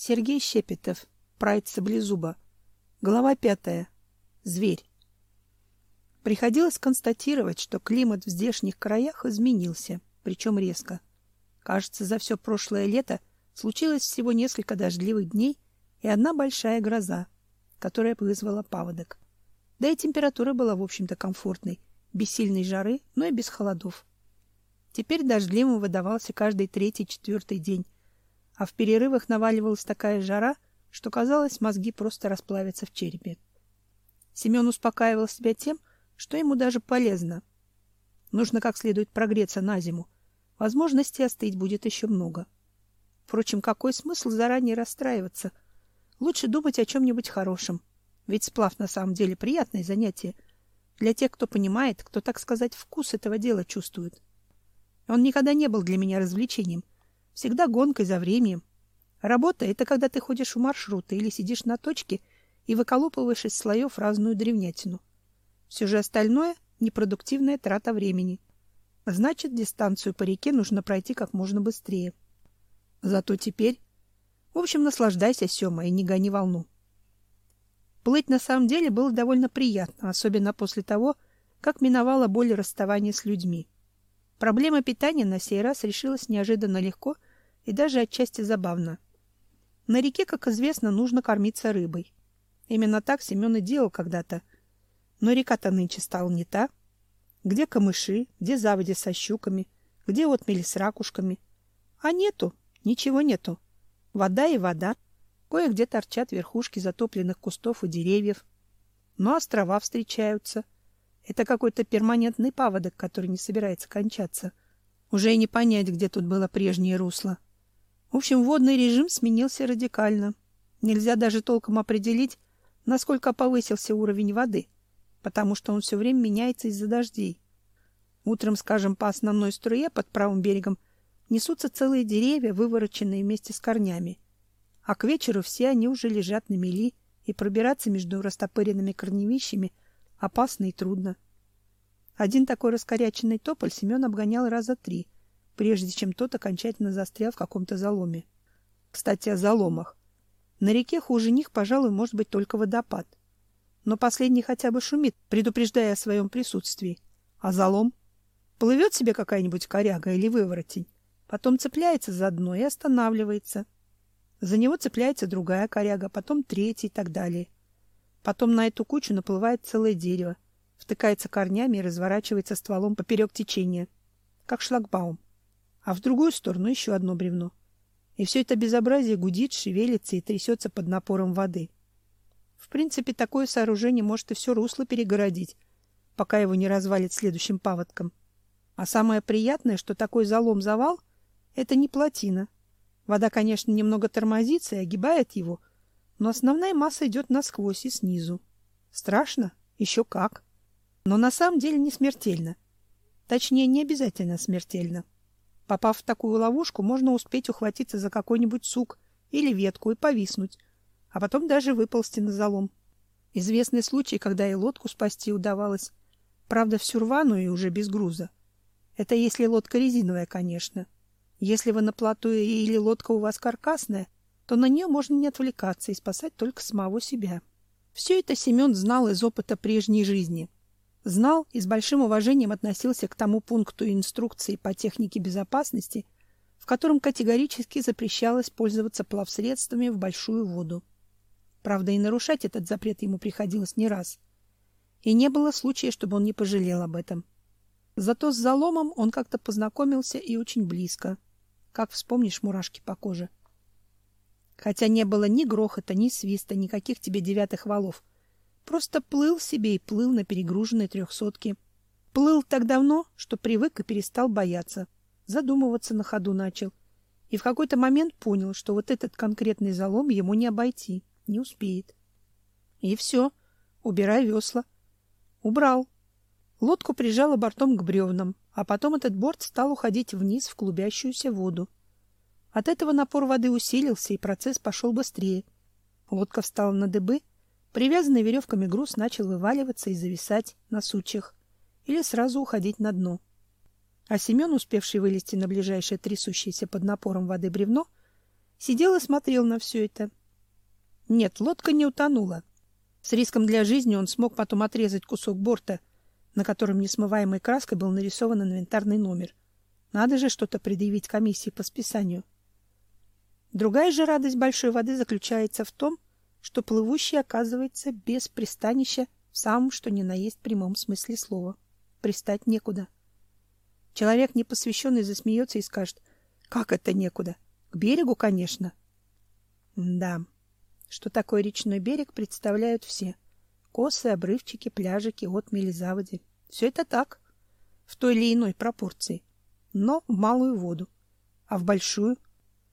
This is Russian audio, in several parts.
Сергей Щепетов. Прайд Саблезуба. Глава пятая. Зверь. Приходилось констатировать, что климат в здешних краях изменился, причем резко. Кажется, за все прошлое лето случилось всего несколько дождливых дней и одна большая гроза, которая вызвала паводок. Да и температура была, в общем-то, комфортной, без сильной жары, но и без холодов. Теперь дождливым выдавался каждый третий-четвертый день, а в перерывах наваливалась такая жара, что казалось, мозги просто расплавятся в черепе. Семен успокаивал себя тем, что ему даже полезно. Нужно как следует прогреться на зиму. Возможностей остыть будет еще много. Впрочем, какой смысл заранее расстраиваться? Лучше думать о чем-нибудь хорошем. Ведь сплав на самом деле приятное занятие для тех, кто понимает, кто, так сказать, вкус этого дела чувствует. Он никогда не был для меня развлечением, всегда гонкой за временем. Работа — это когда ты ходишь в маршруты или сидишь на точке и выколупываешь из слоев разную древнятину. Все же остальное — непродуктивная трата времени. Значит, дистанцию по реке нужно пройти как можно быстрее. Зато теперь... В общем, наслаждайся, Сема, и не гони волну. Плыть на самом деле было довольно приятно, особенно после того, как миновала боль расставания с людьми. Проблема питания на сей раз решилась неожиданно легко и даже отчасти забавно. На реке, как известно, нужно кормиться рыбой. Именно так Семен и делал когда-то. Но река-то нынче стала не та. Где камыши, где заводи со щуками, где отмели с ракушками. А нету, ничего нету. Вода и вода. Кое-где торчат верхушки затопленных кустов и деревьев. Но острова встречаются — это какой-то перманентный паводок, который не собирается кончаться. Уже и не понять, где тут было прежнее русло. В общем, водный режим сменился радикально. Нельзя даже толком определить, насколько повысился уровень воды, потому что он все время меняется из-за дождей. Утром, скажем, по основной струе под правым берегом несутся целые деревья, вывороченные вместе с корнями. А к вечеру все они уже лежат на мели, и пробираться между растопыренными корневищами – опасно и трудно. Один такой раскоряченный тополь Семен обгонял раза три, прежде чем тот окончательно застрял в каком-то заломе. Кстати, о заломах. На реке хуже них, пожалуй, может быть только водопад. Но последний хотя бы шумит, предупреждая о своем присутствии. А залом? Плывет себе какая-нибудь коряга или выворотень, потом цепляется за дно и останавливается. За него цепляется другая коряга, потом третья и так далее. Потом на эту кучу наплывает целое дерево, втыкается корнями и разворачивается стволом поперек течения, как шлагбаум. А в другую сторону еще одно бревно. И все это безобразие гудит, шевелится и трясется под напором воды. В принципе, такое сооружение может и все русло перегородить, пока его не развалит следующим паводком. А самое приятное, что такой залом-завал — это не плотина. Вода, конечно, немного тормозится и огибает его, но основная масса идет насквозь и снизу. Страшно? Еще как. Но на самом деле не смертельно. Точнее, не обязательно смертельно. Попав в такую ловушку, можно успеть ухватиться за какой-нибудь сук или ветку и повиснуть, а потом даже выползти на залом. Известный случай, когда и лодку спасти удавалось. Правда, всю рваную и уже без груза. Это если лодка резиновая, конечно. Если вы на плоту или лодка у вас каркасная, то на нее можно не отвлекаться и спасать только самого себя. Все это Семен знал из опыта прежней жизни. Знал и с большим уважением относился к тому пункту инструкции по технике безопасности, в котором категорически запрещалось пользоваться плавсредствами в большую воду. Правда, и нарушать этот запрет ему приходилось не раз. И не было случая, чтобы он не пожалел об этом. Зато с заломом он как-то познакомился и очень близко. Как вспомнишь мурашки по коже хотя не было ни грохота, ни свиста, никаких тебе девятых валов. Просто плыл себе и плыл на перегруженной трехсотке. Плыл так давно, что привык и перестал бояться. Задумываться на ходу начал. И в какой-то момент понял, что вот этот конкретный залом ему не обойти, не успеет. И все, убирай весла. Убрал. Лодку прижало бортом к бревнам, а потом этот борт стал уходить вниз в клубящуюся воду. От этого напор воды усилился, и процесс пошел быстрее. Лодка встала на дыбы, привязанный веревками груз начал вываливаться и зависать на сучьях или сразу уходить на дно. А Семен, успевший вылезти на ближайшее трясущееся под напором воды бревно, Сидел и смотрел на все это. Нет, лодка не утонула. С риском для жизни он смог потом отрезать кусок борта, на котором несмываемой краской был нарисован инвентарный номер. Надо же что-то предъявить комиссии по списанию. Другая же радость большой воды заключается в том, что плывущий оказывается без пристанища в самом что ни на есть прямом смысле слова. Пристать некуда. Человек непосвященный засмеется и скажет, как это некуда? К берегу, конечно. Да, что такое речной берег, представляют все. Косы, обрывчики, пляжики, отмели, заводи. Все это так, в той или иной пропорции, но в малую воду. А в большую?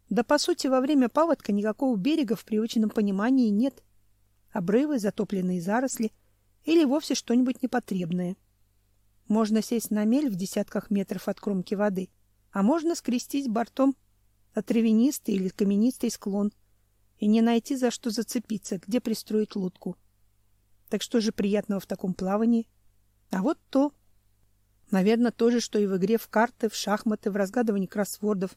Да, по сути, во время паводка никакого берега в привычном понимании нет. Обрывы, затопленные заросли или вовсе что-нибудь непотребное. Можно сесть на мель в десятках метров от кромки воды, а можно скрестись бортом от травянистый или каменистый склон и не найти за что зацепиться, где пристроить лодку. Так что же приятного в таком плавании? А вот то. Наверное, то же, что и в игре в карты, в шахматы, в разгадывании кроссвордов.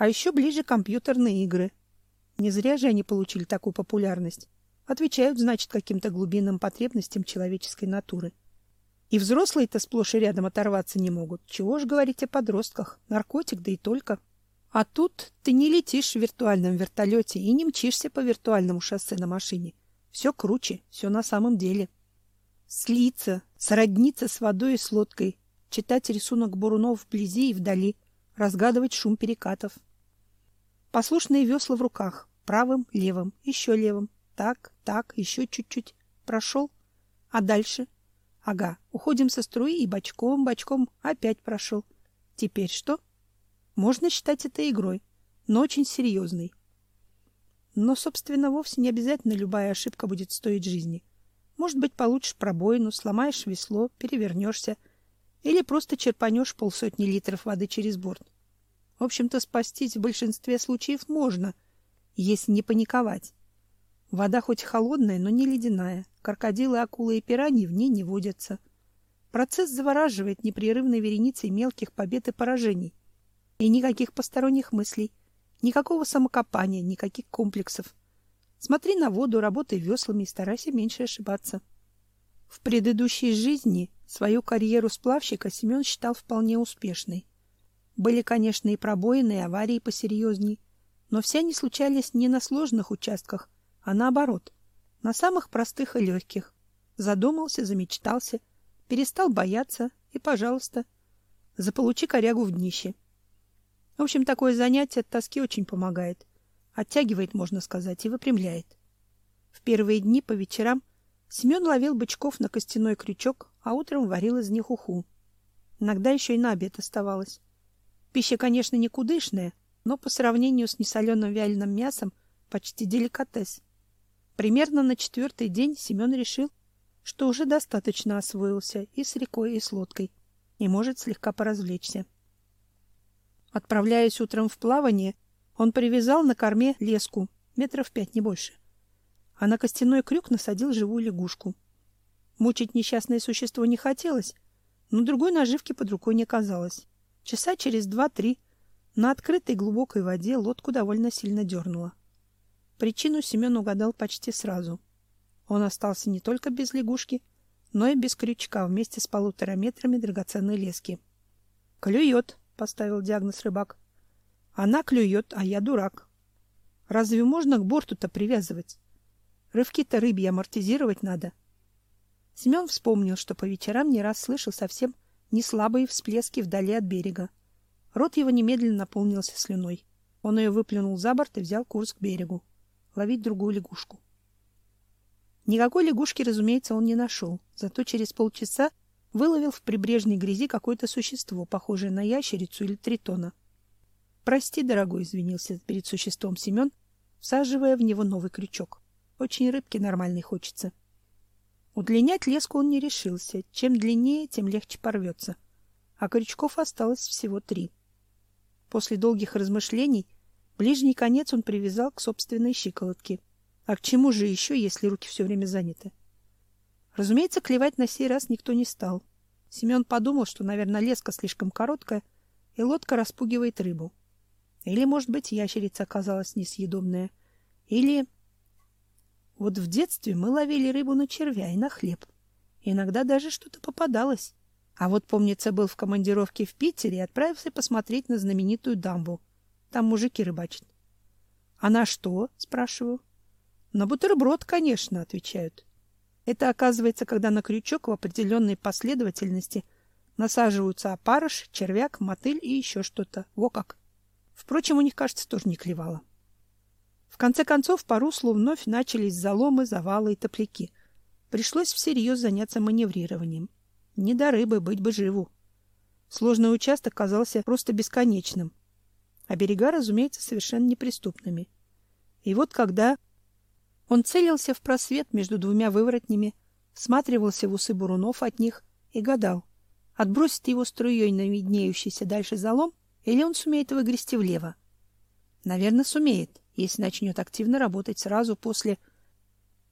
А еще ближе компьютерные игры. Не зря же они получили такую популярность. Отвечают, значит, каким-то глубинным потребностям человеческой натуры. И взрослые-то сплошь и рядом оторваться не могут. Чего ж говорить о подростках? Наркотик, да и только. А тут ты не летишь в виртуальном вертолете и не мчишься по виртуальному шоссе на машине. Все круче, все на самом деле. Слиться, сродниться с водой и с лодкой, читать рисунок бурунов вблизи и вдали, разгадывать шум перекатов. Послушные весла в руках, правым, левым, еще левым. Так, так, еще чуть-чуть. Прошел. А дальше? Ага, уходим со струи и бочком, бочком опять прошел. Теперь что? Можно считать это игрой, но очень серьезной. Но, собственно, вовсе не обязательно любая ошибка будет стоить жизни. Может быть, получишь пробоину, сломаешь весло, перевернешься или просто черпанешь полсотни литров воды через борт. В общем-то, спастись в большинстве случаев можно, если не паниковать. Вода хоть холодная, но не ледяная. Крокодилы, акулы и пираньи в ней не водятся. Процесс завораживает непрерывной вереницей мелких побед и поражений. И никаких посторонних мыслей, никакого самокопания, никаких комплексов. Смотри на воду, работай веслами и старайся меньше ошибаться. В предыдущей жизни свою карьеру сплавщика Семен считал вполне успешной. Были, конечно, и пробоины, и аварии посерьезней, но все они случались не на сложных участках, а наоборот, на самых простых и легких. Задумался, замечтался, перестал бояться и, пожалуйста, заполучи корягу в днище. В общем, такое занятие от тоски очень помогает. Оттягивает, можно сказать, и выпрямляет. В первые дни по вечерам Семен ловил бычков на костяной крючок, а утром варил из них уху. Иногда еще и на обед оставалось. Пища, конечно, никудышная, но по сравнению с несоленым вяленым мясом почти деликатес. Примерно на четвертый день Семен решил, что уже достаточно освоился и с рекой, и с лодкой, и может слегка поразвлечься. Отправляясь утром в плавание, он привязал на корме леску, метров пять, не больше. А на костяной крюк насадил живую лягушку. Мучить несчастное существо не хотелось, но другой наживки под рукой не казалось. Часа через два-три на открытой глубокой воде лодку довольно сильно дернуло. Причину Семен угадал почти сразу. Он остался не только без лягушки, но и без крючка вместе с полутора метрами драгоценной лески. «Клюет!» поставил диагноз рыбак. Она клюет, а я дурак. Разве можно к борту-то привязывать? Рывки-то рыбьи амортизировать надо. Семен вспомнил, что по вечерам не раз слышал совсем не слабые всплески вдали от берега. Рот его немедленно наполнился слюной. Он ее выплюнул за борт и взял курс к берегу. Ловить другую лягушку. Никакой лягушки, разумеется, он не нашел. Зато через полчаса выловил в прибрежной грязи какое-то существо, похожее на ящерицу или тритона. Прости, дорогой, извинился перед существом Семен, всаживая в него новый крючок. Очень рыбки нормальной хочется. Удлинять леску он не решился. Чем длиннее, тем легче порвется. А крючков осталось всего три. После долгих размышлений ближний конец он привязал к собственной щиколотке. А к чему же еще, если руки все время заняты? Разумеется, клевать на сей раз никто не стал. Семен подумал, что, наверное, леска слишком короткая, и лодка распугивает рыбу. Или, может быть, ящерица оказалась несъедобная. Или... Вот в детстве мы ловили рыбу на червя и на хлеб. Иногда даже что-то попадалось. А вот, помнится, был в командировке в Питере и отправился посмотреть на знаменитую дамбу. Там мужики рыбачат. — А на что? — спрашиваю. — На бутерброд, конечно, — отвечают. Это оказывается, когда на крючок в определенной последовательности насаживаются опарыш, червяк, мотыль и еще что-то. Во как! Впрочем, у них, кажется, тоже не клевало. В конце концов, по руслу вновь начались заломы, завалы и топляки. Пришлось всерьез заняться маневрированием. Не до рыбы, быть бы живу. Сложный участок казался просто бесконечным, а берега, разумеется, совершенно неприступными. И вот когда он целился в просвет между двумя выворотнями, всматривался в усы бурунов от них и гадал, отбросит его струей на виднеющийся дальше залом или он сумеет выгрести влево. Наверное, сумеет если начнет активно работать сразу после.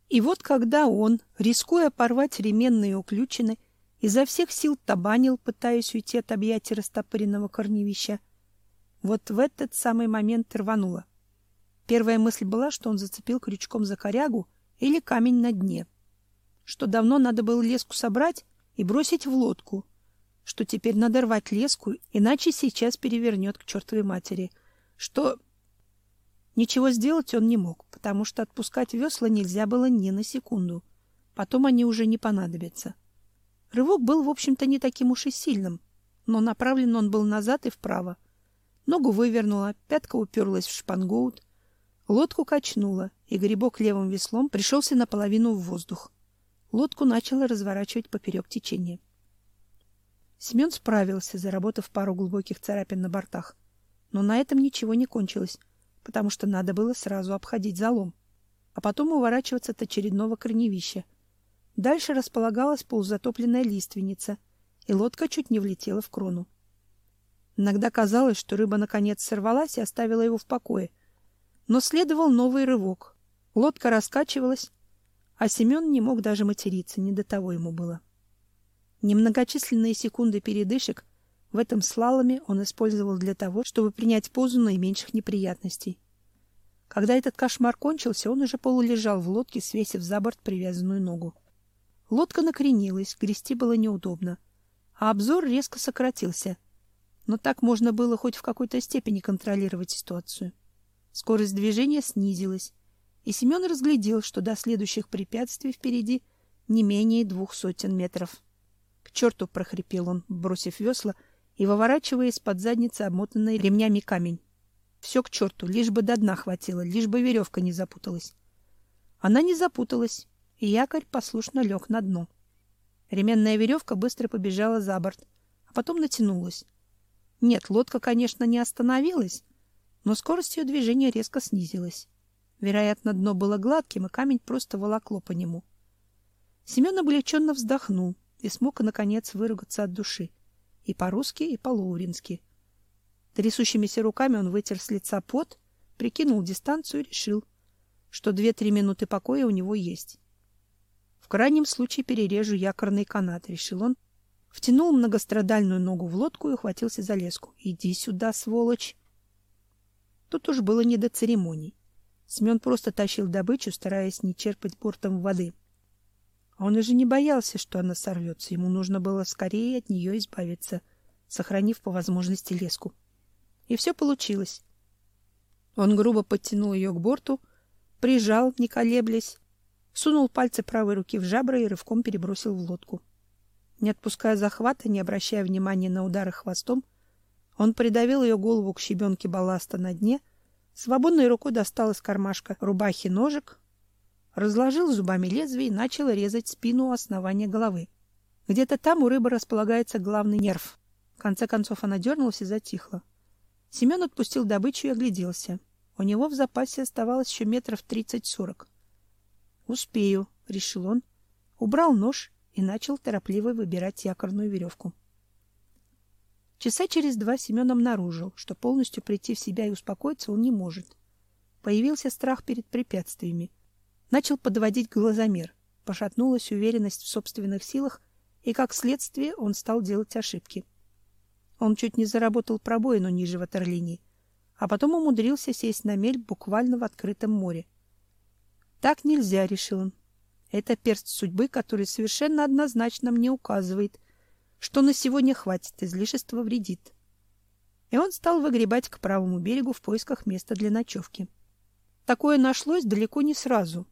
И вот когда он, рискуя порвать ременные уключины, изо всех сил табанил, пытаясь уйти от объятий растопыренного корневища, вот в этот самый момент рвануло. Первая мысль была, что он зацепил крючком за корягу или камень на дне, что давно надо было леску собрать и бросить в лодку, что теперь надо рвать леску, иначе сейчас перевернет к чертовой матери, что Ничего сделать он не мог, потому что отпускать весла нельзя было ни на секунду. Потом они уже не понадобятся. Рывок был, в общем-то, не таким уж и сильным, но направлен он был назад и вправо. Ногу вывернула, пятка уперлась в шпангоут, лодку качнула, и грибок левым веслом пришелся наполовину в воздух. Лодку начало разворачивать поперек течения. Семен справился, заработав пару глубоких царапин на бортах. Но на этом ничего не кончилось потому что надо было сразу обходить залом, а потом уворачиваться от очередного корневища. Дальше располагалась полузатопленная лиственница, и лодка чуть не влетела в крону. Иногда казалось, что рыба наконец сорвалась и оставила его в покое. Но следовал новый рывок. Лодка раскачивалась, а Семен не мог даже материться, не до того ему было. Немногочисленные секунды передышек в этом слаломе он использовал для того, чтобы принять позу наименьших неприятностей. Когда этот кошмар кончился, он уже полулежал в лодке, свесив за борт привязанную ногу. Лодка накренилась, грести было неудобно, а обзор резко сократился. Но так можно было хоть в какой-то степени контролировать ситуацию. Скорость движения снизилась, и Семен разглядел, что до следующих препятствий впереди не менее двух сотен метров. — К черту! — прохрипел он, бросив весла — и выворачивая из-под задницы обмотанный ремнями камень. Все к черту, лишь бы до дна хватило, лишь бы веревка не запуталась. Она не запуталась, и якорь послушно лег на дно. Ременная веревка быстро побежала за борт, а потом натянулась. Нет, лодка, конечно, не остановилась, но скорость ее движения резко снизилась. Вероятно, дно было гладким, и камень просто волокло по нему. Семен облегченно вздохнул и смог, наконец, выругаться от души и по-русски, и по-лоурински. Трясущимися руками он вытер с лица пот, прикинул дистанцию и решил, что две-три минуты покоя у него есть. В крайнем случае перережу якорный канат, решил он. Втянул многострадальную ногу в лодку и ухватился за леску. Иди сюда, сволочь. Тут уж было не до церемоний. Семен просто тащил добычу, стараясь не черпать бортом воды. Он уже не боялся, что она сорвется. Ему нужно было скорее от нее избавиться, сохранив по возможности леску. И все получилось. Он грубо подтянул ее к борту, прижал, не колеблясь, сунул пальцы правой руки в жабры и рывком перебросил в лодку. Не отпуская захвата, не обращая внимания на удары хвостом, он придавил ее голову к щебенке балласта на дне, свободной рукой достал из кармашка рубахи ножик, разложил зубами лезвие и начал резать спину у основания головы. Где-то там у рыбы располагается главный нерв. В конце концов она дернулась и затихла. Семен отпустил добычу и огляделся. У него в запасе оставалось еще метров тридцать-сорок. «Успею», — решил он, убрал нож и начал торопливо выбирать якорную веревку. Часа через два Семен обнаружил, что полностью прийти в себя и успокоиться он не может. Появился страх перед препятствиями. Начал подводить глазомер, пошатнулась уверенность в собственных силах, и как следствие он стал делать ошибки. Он чуть не заработал пробоину ниже ватерлинии, а потом умудрился сесть на мель буквально в открытом море. Так нельзя, решил он. Это перст судьбы, который совершенно однозначно мне указывает, что на сегодня хватит, излишества вредит. И он стал выгребать к правому берегу в поисках места для ночевки. Такое нашлось далеко не сразу,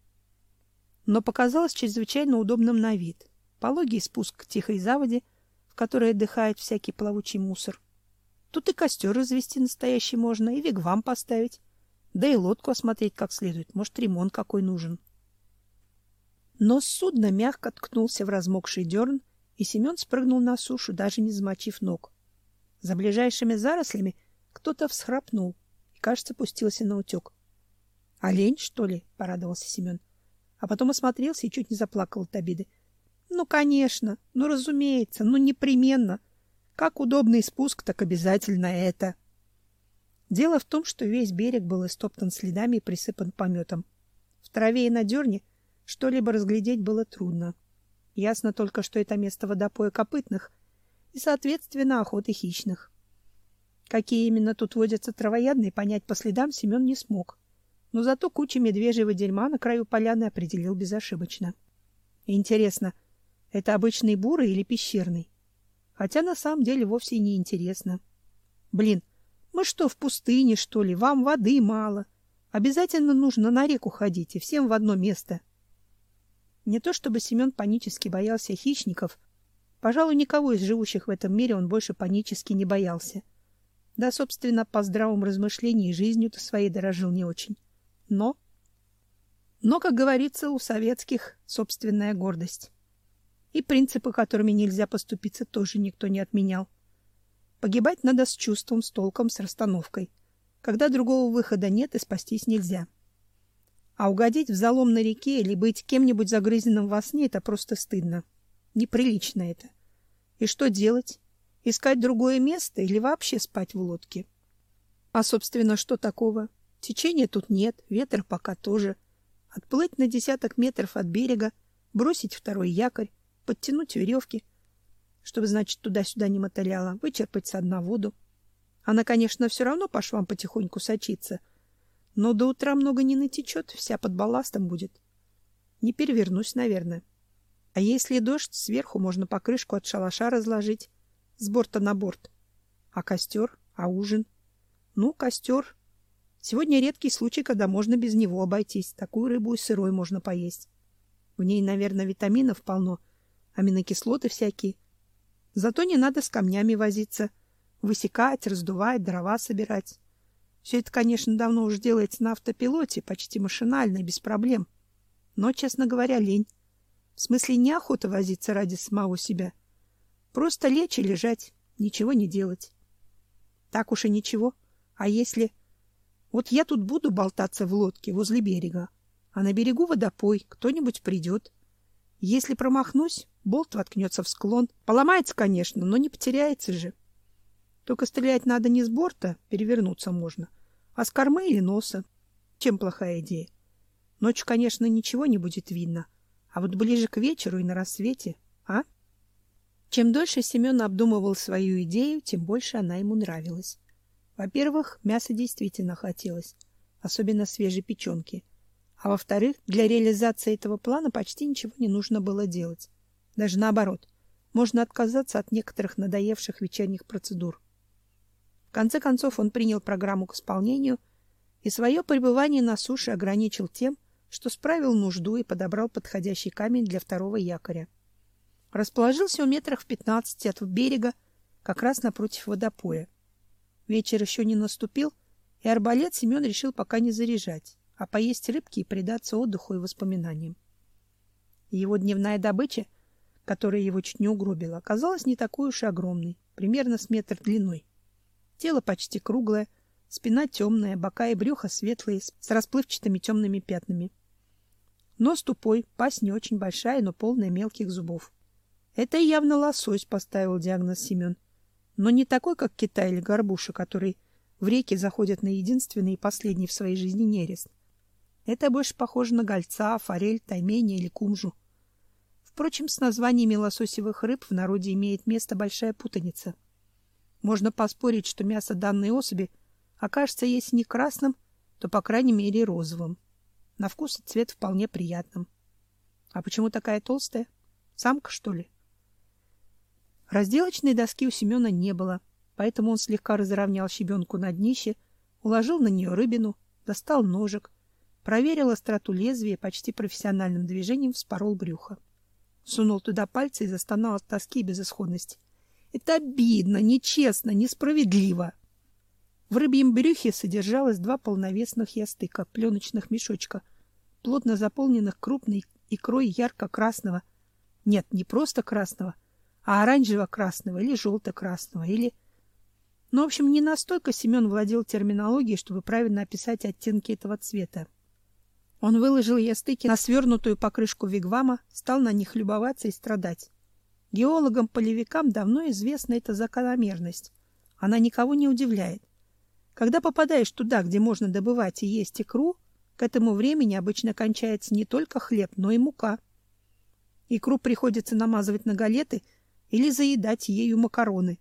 но показалось чрезвычайно удобным на вид. Пологий спуск к тихой заводе, в которой отдыхает всякий плавучий мусор. Тут и костер развести настоящий можно, и вигвам поставить, да и лодку осмотреть как следует, может, ремонт какой нужен. Но судно мягко ткнулся в размокший дерн, и Семен спрыгнул на сушу, даже не замочив ног. За ближайшими зарослями кто-то всхрапнул и, кажется, пустился на утек. — Олень, что ли? — порадовался Семен. А потом осмотрелся и чуть не заплакал от обиды. — Ну, конечно, ну, разумеется, ну, непременно. Как удобный спуск, так обязательно это. Дело в том, что весь берег был истоптан следами и присыпан пометом. В траве и на дерне что-либо разглядеть было трудно. Ясно только, что это место водопоя копытных и, соответственно, охоты хищных. Какие именно тут водятся травоядные, понять по следам Семен не смог. Но зато куча медвежьего дерьма на краю поляны определил безошибочно. Интересно, это обычный бурый или пещерный? Хотя на самом деле вовсе не интересно. Блин, мы что, в пустыне, что ли? Вам воды мало. Обязательно нужно на реку ходить и всем в одно место. Не то чтобы Семен панически боялся хищников, пожалуй, никого из живущих в этом мире он больше панически не боялся. Да, собственно, по здравому размышлению и жизнью-то своей дорожил не очень. Но... Но, как говорится, у советских собственная гордость. И принципы, которыми нельзя поступиться, тоже никто не отменял. Погибать надо с чувством, с толком, с расстановкой. Когда другого выхода нет и спастись нельзя. А угодить в залом на реке или быть кем-нибудь загрызенным во сне — это просто стыдно. Неприлично это. И что делать? Искать другое место или вообще спать в лодке? А, собственно, что такого? Течения тут нет, ветер пока тоже. Отплыть на десяток метров от берега, бросить второй якорь, подтянуть веревки, чтобы, значит, туда-сюда не мотыляло, вычерпать со дна воду. Она, конечно, все равно по швам потихоньку сочится — но до утра много не натечет, вся под балластом будет. Не перевернусь, наверное. А если дождь, сверху можно покрышку от шалаша разложить, с борта на борт. А костер? А ужин? Ну, костер. Сегодня редкий случай, когда можно без него обойтись. Такую рыбу и сырой можно поесть. В ней, наверное, витаминов полно, аминокислоты всякие. Зато не надо с камнями возиться, высекать, раздувать, дрова собирать. Все это, конечно, давно уже делается на автопилоте, почти машинально и без проблем. Но, честно говоря, лень. В смысле, неохота возиться ради самого себя. Просто лечь и лежать, ничего не делать. Так уж и ничего. А если... Вот я тут буду болтаться в лодке возле берега, а на берегу водопой, кто-нибудь придет. Если промахнусь, болт воткнется в склон. Поломается, конечно, но не потеряется же. Только стрелять надо не с борта, перевернуться можно, а с кормы или носа. Чем плохая идея? Ночью, конечно, ничего не будет видно, а вот ближе к вечеру и на рассвете, а? Чем дольше Семен обдумывал свою идею, тем больше она ему нравилась. Во-первых, мясо действительно хотелось, особенно свежей печенки. А во-вторых, для реализации этого плана почти ничего не нужно было делать. Даже наоборот, можно отказаться от некоторых надоевших вечерних процедур конце концов он принял программу к исполнению и свое пребывание на суше ограничил тем, что справил нужду и подобрал подходящий камень для второго якоря. Расположился у метрах в пятнадцати от берега, как раз напротив водопоя. Вечер еще не наступил, и арбалет Семен решил пока не заряжать, а поесть рыбки и предаться отдыху и воспоминаниям. Его дневная добыча, которая его чуть не угробила, оказалась не такой уж и огромной, примерно с метр длиной. Тело почти круглое, спина темная, бока и брюхо светлые, с расплывчатыми темными пятнами. Нос тупой, пасть не очень большая, но полная мелких зубов. Это явно лосось, поставил диагноз Семен. Но не такой, как Китай или горбуша, который в реки заходят на единственный и последний в своей жизни нерест. Это больше похоже на гольца, форель, тайменя или кумжу. Впрочем, с названиями лососевых рыб в народе имеет место большая путаница — можно поспорить, что мясо данной особи окажется, если не красным, то, по крайней мере, розовым. На вкус и цвет вполне приятным. А почему такая толстая? Самка, что ли? Разделочной доски у Семена не было, поэтому он слегка разровнял щебенку на днище, уложил на нее рыбину, достал ножик, проверил остроту лезвия почти профессиональным движением вспорол брюхо. Сунул туда пальцы и застонал от тоски и безысходности. Это обидно, нечестно, несправедливо. В рыбьем брюхе содержалось два полновесных ястыка, пленочных мешочка, плотно заполненных крупной икрой ярко-красного. Нет, не просто красного, а оранжево-красного или желто-красного, или... Ну, в общем, не настолько Семен владел терминологией, чтобы правильно описать оттенки этого цвета. Он выложил ястыки на свернутую покрышку вигвама, стал на них любоваться и страдать. Геологам-полевикам давно известна эта закономерность. Она никого не удивляет. Когда попадаешь туда, где можно добывать и есть икру, к этому времени обычно кончается не только хлеб, но и мука. Икру приходится намазывать на галеты или заедать ею макароны.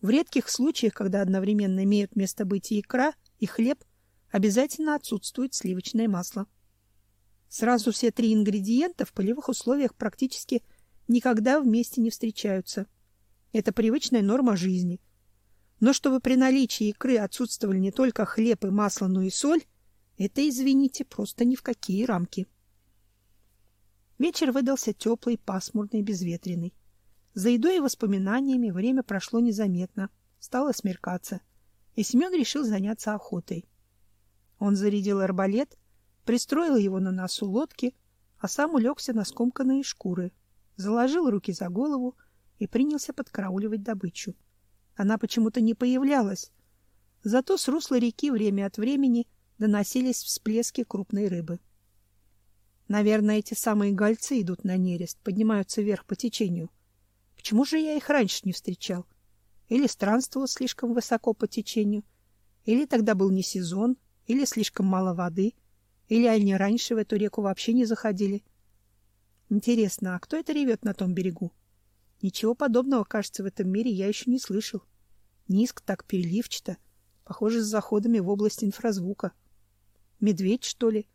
В редких случаях, когда одновременно имеют место быть и икра, и хлеб, обязательно отсутствует сливочное масло. Сразу все три ингредиента в полевых условиях практически никогда вместе не встречаются. Это привычная норма жизни – но чтобы при наличии икры отсутствовали не только хлеб и масло, но и соль, это, извините, просто ни в какие рамки. Вечер выдался теплый, пасмурный, безветренный. За едой и воспоминаниями время прошло незаметно. Стало смеркаться, и Семен решил заняться охотой. Он зарядил арбалет, пристроил его на носу лодки, а сам улегся на скомканные шкуры, заложил руки за голову и принялся подкарауливать добычу. Она почему-то не появлялась. Зато с русла реки время от времени доносились всплески крупной рыбы. Наверное, эти самые гольцы идут на нерест, поднимаются вверх по течению. Почему же я их раньше не встречал? Или странствовал слишком высоко по течению, или тогда был не сезон, или слишком мало воды, или они раньше в эту реку вообще не заходили. Интересно, а кто это ревет на том берегу? Ничего подобного, кажется, в этом мире я еще не слышал. Низко так переливчато, похоже, с заходами в область инфразвука. Медведь, что ли?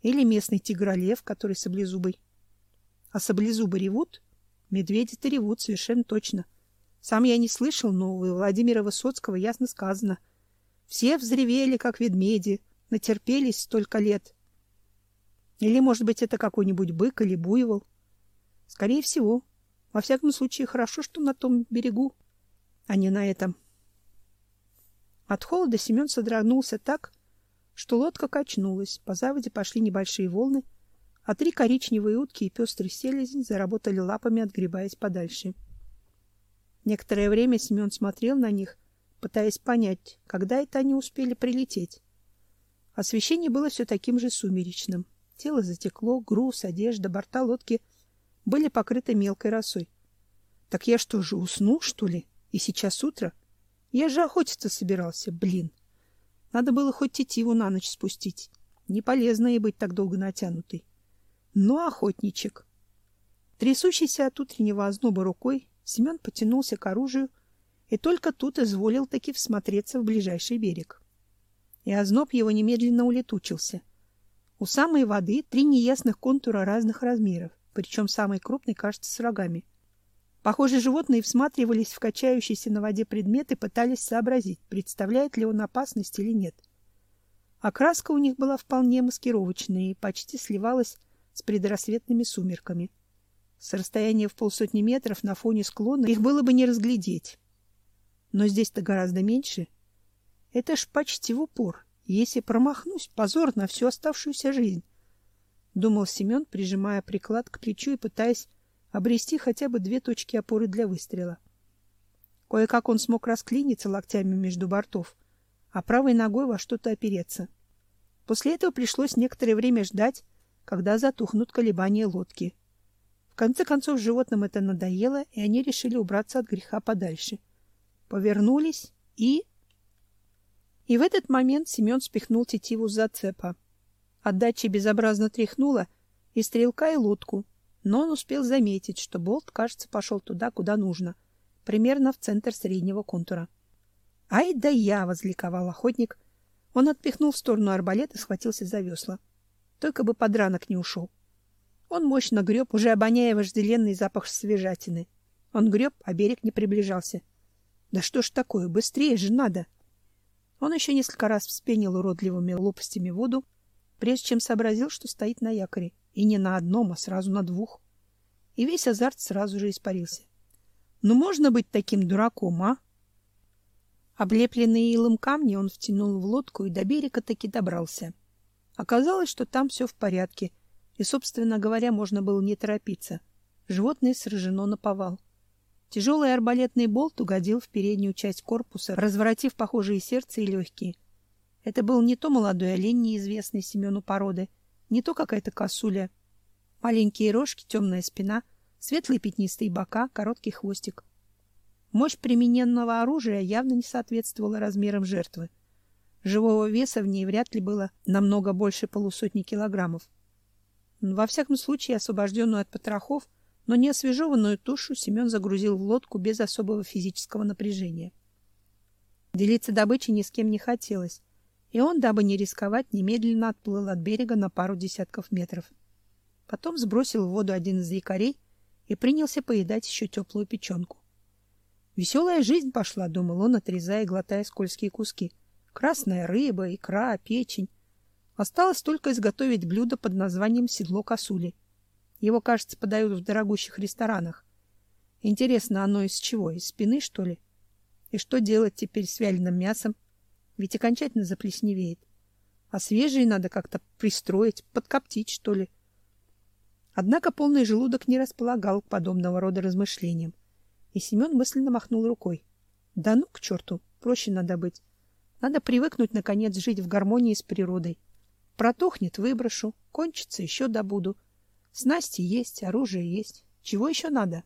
Или местный тигролев, который саблезубый? А саблезубы ревут? Медведи-то ревут, совершенно точно. Сам я не слышал, но у Владимира Высоцкого ясно сказано. Все взревели, как ведмеди, натерпелись столько лет. Или, может быть, это какой-нибудь бык или буйвол? Скорее всего, во всяком случае, хорошо, что на том берегу, а не на этом. От холода Семен содрогнулся так, что лодка качнулась, по заводе пошли небольшие волны, а три коричневые утки и пестрый селезень заработали лапами, отгребаясь подальше. Некоторое время Семен смотрел на них, пытаясь понять, когда это они успели прилететь. Освещение было все таким же сумеречным. Тело затекло, груз, одежда, борта лодки — были покрыты мелкой росой. Так я что же, усну, что ли? И сейчас утро? Я же охотиться собирался, блин. Надо было хоть тетиву на ночь спустить. Не полезно ей быть так долго натянутой. Но охотничек. Трясущийся от утреннего озноба рукой, Семен потянулся к оружию и только тут изволил таки всмотреться в ближайший берег. И озноб его немедленно улетучился. У самой воды три неясных контура разных размеров причем самый крупный, кажется, с рогами. Похоже, животные всматривались в качающиеся на воде предметы пытались сообразить, представляет ли он опасность или нет. Окраска у них была вполне маскировочная и почти сливалась с предрассветными сумерками. С расстояния в полсотни метров на фоне склона их было бы не разглядеть. Но здесь-то гораздо меньше. Это ж почти в упор. Если промахнусь, позор на всю оставшуюся жизнь думал Семен, прижимая приклад к плечу и пытаясь обрести хотя бы две точки опоры для выстрела. Кое-как он смог расклиниться локтями между бортов, а правой ногой во что-то опереться. После этого пришлось некоторое время ждать, когда затухнут колебания лодки. В конце концов животным это надоело, и они решили убраться от греха подальше. Повернулись и... И в этот момент Семен спихнул тетиву с зацепа. Отдача безобразно тряхнула и стрелка, и лодку, но он успел заметить, что болт, кажется, пошел туда, куда нужно, примерно в центр среднего контура. Ай да я, возликовал охотник. Он отпихнул в сторону арбалет и схватился за весла. Только бы подранок не ушел. Он мощно греб, уже обоняя вожделенный запах свежатины. Он греб, а берег не приближался. Да что ж такое, быстрее же надо. Он еще несколько раз вспенил уродливыми лопастями воду, прежде чем сообразил, что стоит на якоре, и не на одном, а сразу на двух. И весь азарт сразу же испарился. Ну можно быть таким дураком, а? Облепленные илом камни он втянул в лодку и до берега таки добрался. Оказалось, что там все в порядке, и, собственно говоря, можно было не торопиться. Животное сражено на повал. Тяжелый арбалетный болт угодил в переднюю часть корпуса, разворотив похожие сердце и легкие. Это был не то молодой олень, неизвестный Семену породы, не то какая-то косуля. Маленькие рожки, темная спина, светлые пятнистые бока, короткий хвостик. Мощь примененного оружия явно не соответствовала размерам жертвы. Живого веса в ней вряд ли было намного больше полусотни килограммов. Во всяком случае, освобожденную от потрохов, но не освежеванную тушу Семен загрузил в лодку без особого физического напряжения. Делиться добычей ни с кем не хотелось, и он, дабы не рисковать, немедленно отплыл от берега на пару десятков метров. Потом сбросил в воду один из якорей и принялся поедать еще теплую печенку. Веселая жизнь пошла, думал он, отрезая и глотая скользкие куски. Красная рыба, икра, печень. Осталось только изготовить блюдо под названием седло косули — его, кажется, подают в дорогущих ресторанах. Интересно, оно из чего? Из спины, что ли? И что делать теперь с вяленым мясом? Ведь окончательно заплесневеет. А свежие надо как-то пристроить, подкоптить, что ли. Однако полный желудок не располагал к подобного рода размышлениям. И Семен мысленно махнул рукой. Да ну к черту, проще надо быть. Надо привыкнуть, наконец, жить в гармонии с природой. Протухнет — выброшу, кончится — еще добуду — Снасти есть, оружие есть. Чего еще надо?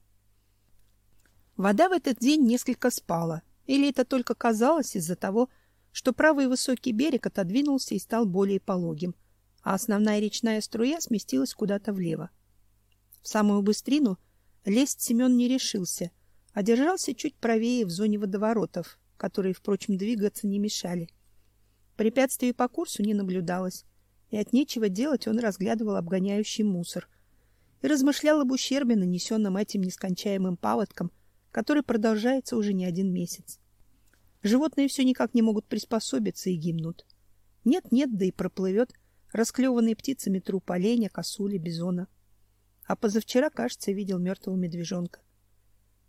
Вода в этот день несколько спала. Или это только казалось из-за того, что правый высокий берег отодвинулся и стал более пологим, а основная речная струя сместилась куда-то влево. В самую быстрину лезть Семен не решился, а держался чуть правее в зоне водоворотов, которые, впрочем, двигаться не мешали. Препятствий по курсу не наблюдалось, и от нечего делать он разглядывал обгоняющий мусор и размышлял об ущербе, нанесенном этим нескончаемым паводком, который продолжается уже не один месяц. Животные все никак не могут приспособиться и гибнут. Нет-нет, да и проплывет расклеванный птицами труп оленя, косули, бизона. А позавчера, кажется, видел мертвого медвежонка.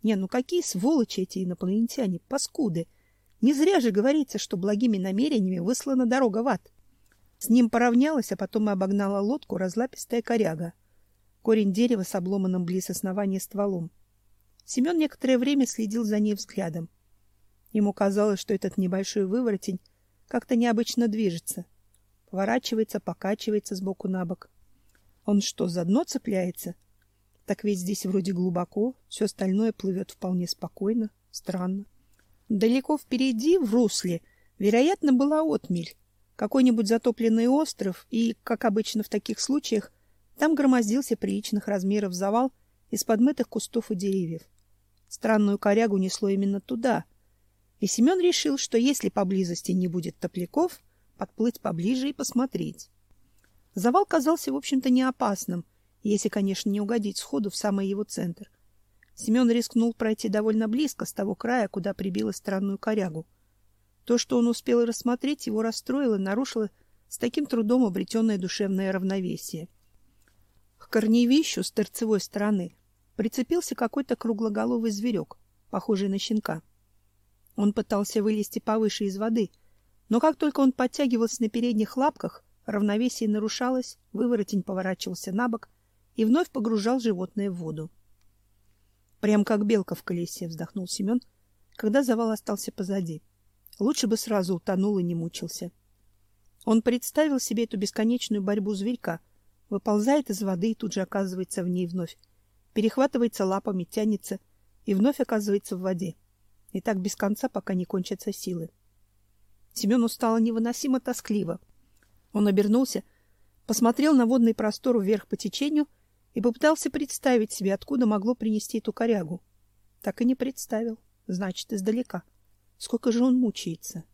Не, ну какие сволочи эти инопланетяне, паскуды! Не зря же говорится, что благими намерениями выслана дорога в ад. С ним поравнялась, а потом и обогнала лодку разлапистая коряга. Корень дерева с обломанным близ основания стволом. Семен некоторое время следил за ней взглядом. Ему казалось, что этот небольшой выворотень как-то необычно движется. Поворачивается, покачивается с боку на бок. Он что, за дно цепляется? Так ведь здесь вроде глубоко, все остальное плывет вполне спокойно. Странно. Далеко впереди, в русле, вероятно, была отмель какой-нибудь затопленный остров, и, как обычно в таких случаях, там громоздился приличных размеров завал из подмытых кустов и деревьев. Странную корягу несло именно туда, и Семен решил, что если поблизости не будет топляков, подплыть поближе и посмотреть. Завал казался, в общем-то, не опасным, если, конечно, не угодить сходу в самый его центр. Семен рискнул пройти довольно близко с того края, куда прибило странную корягу. То, что он успел рассмотреть, его расстроило нарушило с таким трудом обретенное душевное равновесие. К корневищу с торцевой стороны прицепился какой-то круглоголовый зверек, похожий на щенка. Он пытался вылезти повыше из воды, но как только он подтягивался на передних лапках, равновесие нарушалось, выворотень поворачивался на бок и вновь погружал животное в воду. Прям как белка в колесе, вздохнул Семен, когда завал остался позади. Лучше бы сразу утонул и не мучился. Он представил себе эту бесконечную борьбу зверька, выползает из воды и тут же оказывается в ней вновь, перехватывается лапами, тянется и вновь оказывается в воде. И так без конца, пока не кончатся силы. Семену стало невыносимо тоскливо. Он обернулся, посмотрел на водный простор вверх по течению и попытался представить себе, откуда могло принести эту корягу. Так и не представил, значит, издалека. Сколько же он мучается?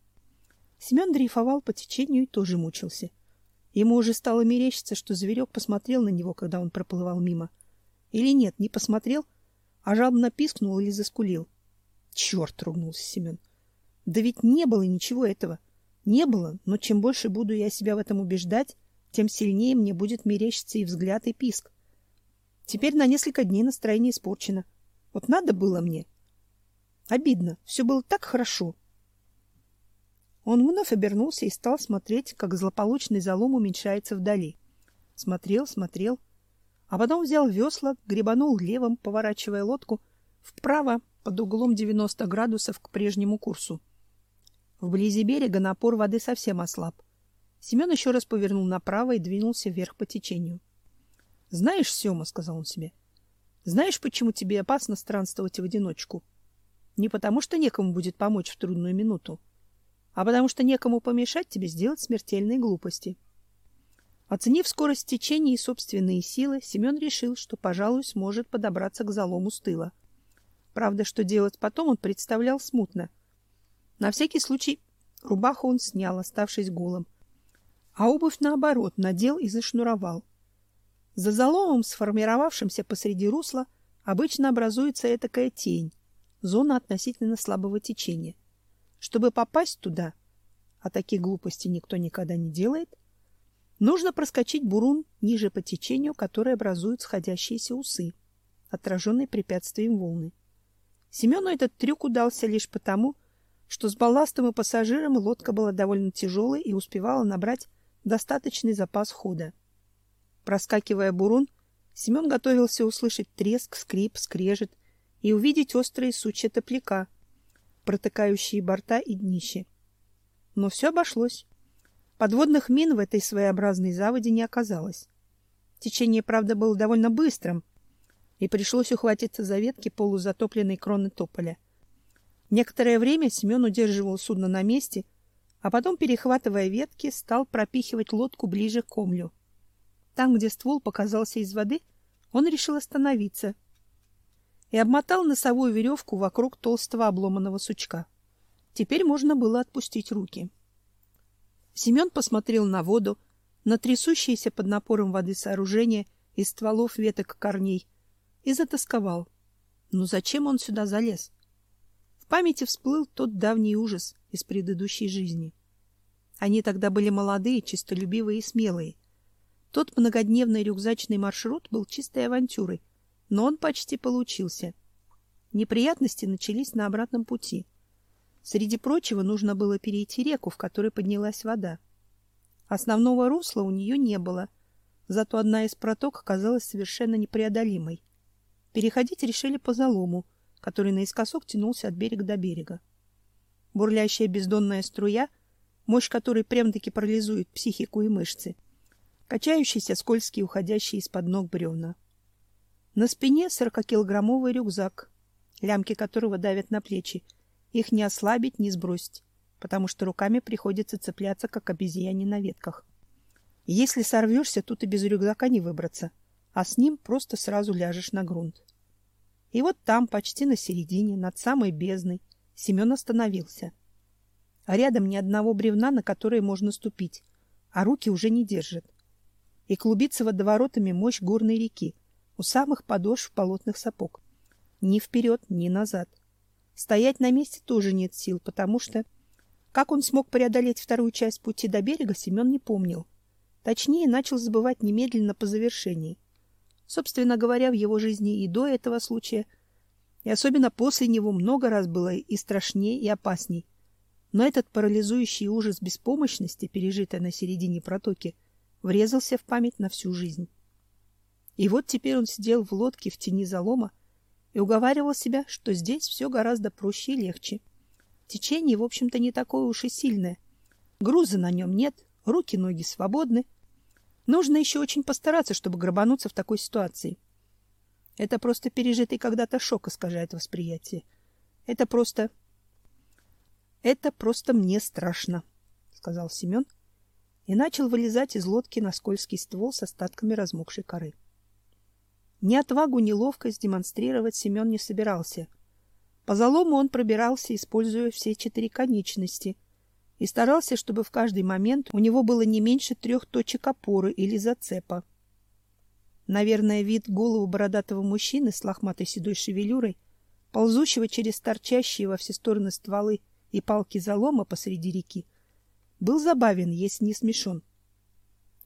Семен дрейфовал по течению и тоже мучился. Ему уже стало мерещиться, что зверек посмотрел на него, когда он проплывал мимо. Или нет, не посмотрел, а жалобно пискнул или заскулил. Черт, ругнулся Семен. Да ведь не было ничего этого. Не было, но чем больше буду я себя в этом убеждать, тем сильнее мне будет мерещиться и взгляд, и писк. Теперь на несколько дней настроение испорчено. Вот надо было мне. Обидно. Все было так хорошо. Он вновь обернулся и стал смотреть, как злополучный залом уменьшается вдали. Смотрел, смотрел, а потом взял весла, гребанул левым, поворачивая лодку вправо под углом 90 градусов к прежнему курсу. Вблизи берега напор воды совсем ослаб. Семен еще раз повернул направо и двинулся вверх по течению. Знаешь, Сёма, сказал он себе. Знаешь, почему тебе опасно странствовать в одиночку? Не потому, что некому будет помочь в трудную минуту, а потому что некому помешать тебе сделать смертельные глупости. Оценив скорость течения и собственные силы, Семен решил, что, пожалуй, сможет подобраться к залому с тыла. Правда, что делать потом, он представлял смутно. На всякий случай рубаху он снял, оставшись голым, а обувь наоборот надел и зашнуровал. За заломом, сформировавшимся посреди русла, обычно образуется этакая тень, зона относительно слабого течения. Чтобы попасть туда, а такие глупости никто никогда не делает, нужно проскочить бурун ниже по течению, который образует сходящиеся усы, отраженные препятствием волны. Семену этот трюк удался лишь потому, что с балластом и пассажиром лодка была довольно тяжелой и успевала набрать достаточный запас хода. Проскакивая бурун, Семен готовился услышать треск, скрип, скрежет и увидеть острые сучья топляка, протыкающие борта и днище. Но все обошлось. Подводных мин в этой своеобразной заводе не оказалось. Течение, правда, было довольно быстрым, и пришлось ухватиться за ветки полузатопленной кроны тополя. Некоторое время Семен удерживал судно на месте, а потом, перехватывая ветки, стал пропихивать лодку ближе к комлю. Там, где ствол показался из воды, он решил остановиться и обмотал носовую веревку вокруг толстого обломанного сучка. Теперь можно было отпустить руки. Семен посмотрел на воду, на трясущееся под напором воды сооружение из стволов веток корней и затасковал. Ну зачем он сюда залез? В памяти всплыл тот давний ужас из предыдущей жизни. Они тогда были молодые, чистолюбивые и смелые. Тот многодневный рюкзачный маршрут был чистой авантюрой, но он почти получился. Неприятности начались на обратном пути. Среди прочего нужно было перейти реку, в которой поднялась вода. Основного русла у нее не было, зато одна из проток оказалась совершенно непреодолимой. Переходить решили по залому, который наискосок тянулся от берега до берега. Бурлящая бездонная струя, мощь которой прям-таки парализует психику и мышцы — качающийся скользкий, уходящий из-под ног бревна. На спине сорокакилограммовый рюкзак, лямки которого давят на плечи. Их не ослабить, не сбросить, потому что руками приходится цепляться, как обезьяне на ветках. Если сорвешься, тут и без рюкзака не выбраться, а с ним просто сразу ляжешь на грунт. И вот там, почти на середине, над самой бездной, Семен остановился. А рядом ни одного бревна, на которое можно ступить, а руки уже не держат и клубится водоворотами мощь горной реки у самых подошв полотных сапог. Ни вперед, ни назад. Стоять на месте тоже нет сил, потому что как он смог преодолеть вторую часть пути до берега, Семен не помнил. Точнее, начал забывать немедленно по завершении. Собственно говоря, в его жизни и до этого случая, и особенно после него много раз было и страшнее, и опасней. Но этот парализующий ужас беспомощности, пережитый на середине протоки, врезался в память на всю жизнь. И вот теперь он сидел в лодке в тени залома и уговаривал себя, что здесь все гораздо проще и легче. Течение, в общем-то, не такое уж и сильное. Груза на нем нет, руки-ноги свободны. Нужно еще очень постараться, чтобы грабануться в такой ситуации. Это просто пережитый когда-то шок искажает восприятие. Это просто... Это просто мне страшно, — сказал Семен, — и начал вылезать из лодки на скользкий ствол с остатками размокшей коры. Ни отвагу, ни ловкость демонстрировать Семен не собирался. По залому он пробирался, используя все четыре конечности, и старался, чтобы в каждый момент у него было не меньше трех точек опоры или зацепа. Наверное, вид голову бородатого мужчины с лохматой седой шевелюрой, ползущего через торчащие во все стороны стволы и палки залома посреди реки, был забавен, если не смешон.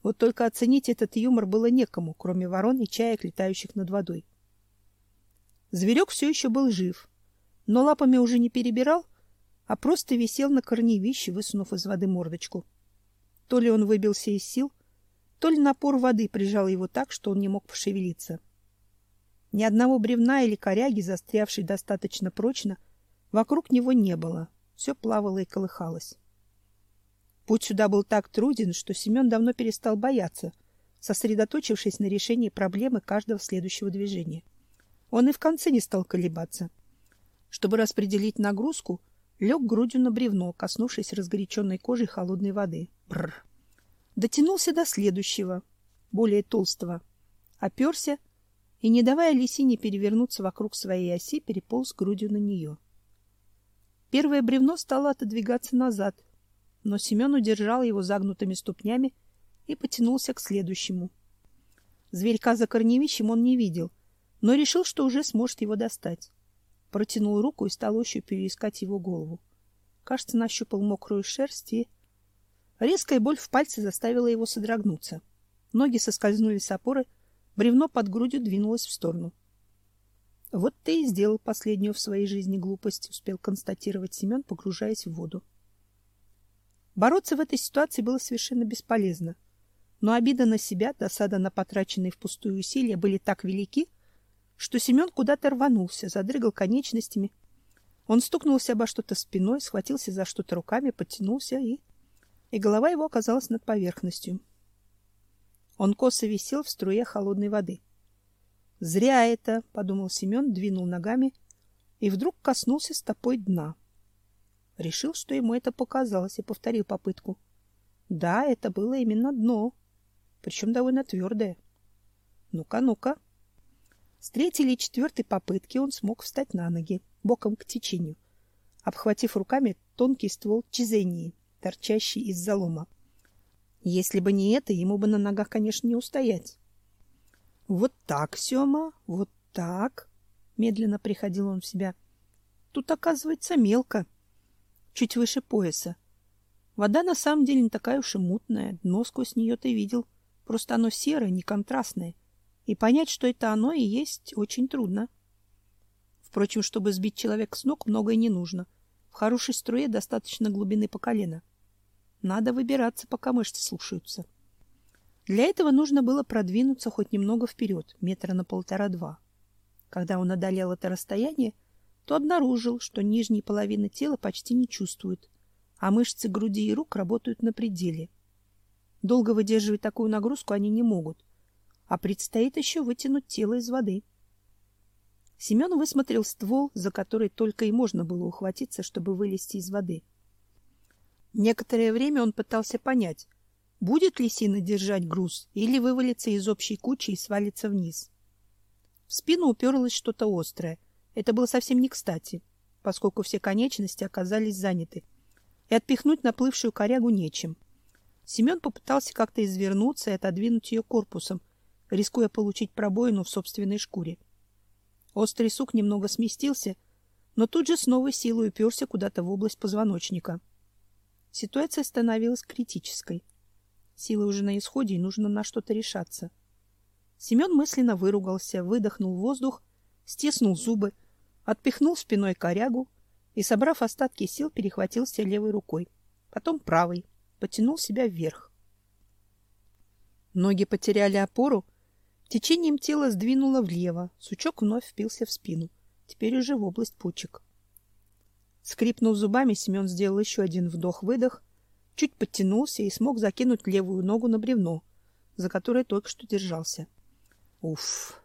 Вот только оценить этот юмор было некому, кроме ворон и чаек, летающих над водой. Зверек все еще был жив, но лапами уже не перебирал, а просто висел на корневище, высунув из воды мордочку. То ли он выбился из сил, то ли напор воды прижал его так, что он не мог пошевелиться. Ни одного бревна или коряги, застрявшей достаточно прочно, вокруг него не было. Все плавало и колыхалось. Путь сюда был так труден, что Семен давно перестал бояться, сосредоточившись на решении проблемы каждого следующего движения. Он и в конце не стал колебаться. Чтобы распределить нагрузку, лег грудью на бревно, коснувшись разгоряченной кожей холодной воды. Бррр. Дотянулся до следующего, более толстого, оперся и, не давая лисине перевернуться вокруг своей оси, переполз грудью на нее. Первое бревно стало отодвигаться назад, но Семен удержал его загнутыми ступнями и потянулся к следующему. Зверька за корневищем он не видел, но решил, что уже сможет его достать протянул руку и стал ощупью искать его голову. Кажется, нащупал мокрую шерсть и... Резкая боль в пальце заставила его содрогнуться. Ноги соскользнули с опоры, бревно под грудью двинулось в сторону. Вот ты и сделал последнюю в своей жизни глупость, успел констатировать Семен, погружаясь в воду. Бороться в этой ситуации было совершенно бесполезно. Но обида на себя, досада на потраченные впустую усилия были так велики, что Семен куда-то рванулся, задрыгал конечностями. Он стукнулся обо что-то спиной, схватился за что-то руками, подтянулся и... И голова его оказалась над поверхностью. Он косо висел в струе холодной воды. «Зря это!» — подумал Семен, двинул ногами и вдруг коснулся стопой дна. Решил, что ему это показалось, и повторил попытку. Да, это было именно дно, причем довольно твердое. Ну-ка, ну-ка. С третьей или четвертой попытки он смог встать на ноги, боком к течению, обхватив руками тонкий ствол чизении, торчащий из залома. Если бы не это, ему бы на ногах, конечно, не устоять. Вот так, Сёма, вот так, медленно приходил он в себя. Тут, оказывается, мелко, чуть выше пояса. Вода на самом деле не такая уж и мутная, дно сквозь нее ты видел, просто оно серое, не контрастное и понять, что это оно и есть, очень трудно. Впрочем, чтобы сбить человека с ног, многое не нужно. В хорошей струе достаточно глубины по колено. Надо выбираться, пока мышцы слушаются. Для этого нужно было продвинуться хоть немного вперед, метра на полтора-два. Когда он одолел это расстояние, то обнаружил, что нижние половины тела почти не чувствуют, а мышцы груди и рук работают на пределе. Долго выдерживать такую нагрузку они не могут, а предстоит еще вытянуть тело из воды. Семен высмотрел ствол, за который только и можно было ухватиться, чтобы вылезти из воды. Некоторое время он пытался понять, будет ли Сина держать груз или вывалится из общей кучи и свалится вниз. В спину уперлось что-то острое. Это было совсем не кстати, поскольку все конечности оказались заняты, и отпихнуть наплывшую корягу нечем. Семен попытался как-то извернуться и отодвинуть ее корпусом, рискуя получить пробоину в собственной шкуре. Острый сук немного сместился, но тут же с новой силой уперся куда-то в область позвоночника. Ситуация становилась критической. Силы уже на исходе, и нужно на что-то решаться. Семен мысленно выругался, выдохнул воздух, стиснул зубы, отпихнул спиной корягу и, собрав остатки сил, перехватился левой рукой, потом правой, потянул себя вверх. Ноги потеряли опору, Течением тела сдвинуло влево, сучок вновь впился в спину, теперь уже в область почек. Скрипнув зубами, Семен сделал еще один вдох-выдох, чуть подтянулся и смог закинуть левую ногу на бревно, за которое только что держался. Уф!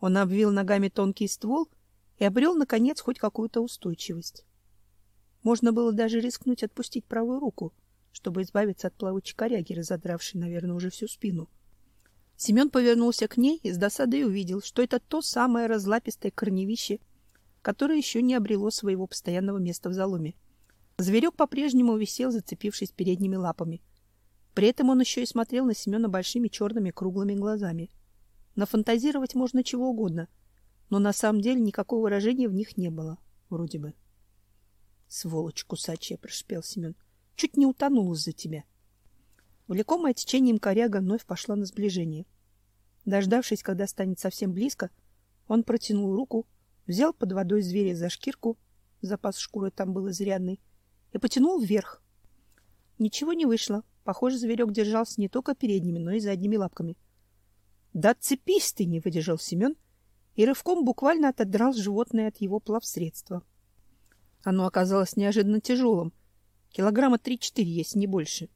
Он обвил ногами тонкий ствол и обрел, наконец, хоть какую-то устойчивость. Можно было даже рискнуть отпустить правую руку, чтобы избавиться от плавучей коряги, разодравшей, наверное, уже всю спину. — Семен повернулся к ней и с досадой увидел, что это то самое разлапистое корневище, которое еще не обрело своего постоянного места в заломе. Зверек по-прежнему висел, зацепившись передними лапами. При этом он еще и смотрел на Семена большими черными круглыми глазами. Нафантазировать можно чего угодно, но на самом деле никакого выражения в них не было, вроде бы. — Сволочь кусачая, — прошипел Семен. — Чуть не утонул из-за тебя. Влекомая течением коряга вновь пошла на сближение. Дождавшись, когда станет совсем близко, он протянул руку, взял под водой зверя за шкирку, запас шкуры там был изрядный, и потянул вверх. Ничего не вышло. Похоже, зверек держался не только передними, но и задними лапками. Да цепись ты, не выдержал Семен и рывком буквально отодрал животное от его плавсредства. Оно оказалось неожиданно тяжелым. Килограмма три-четыре, есть не больше.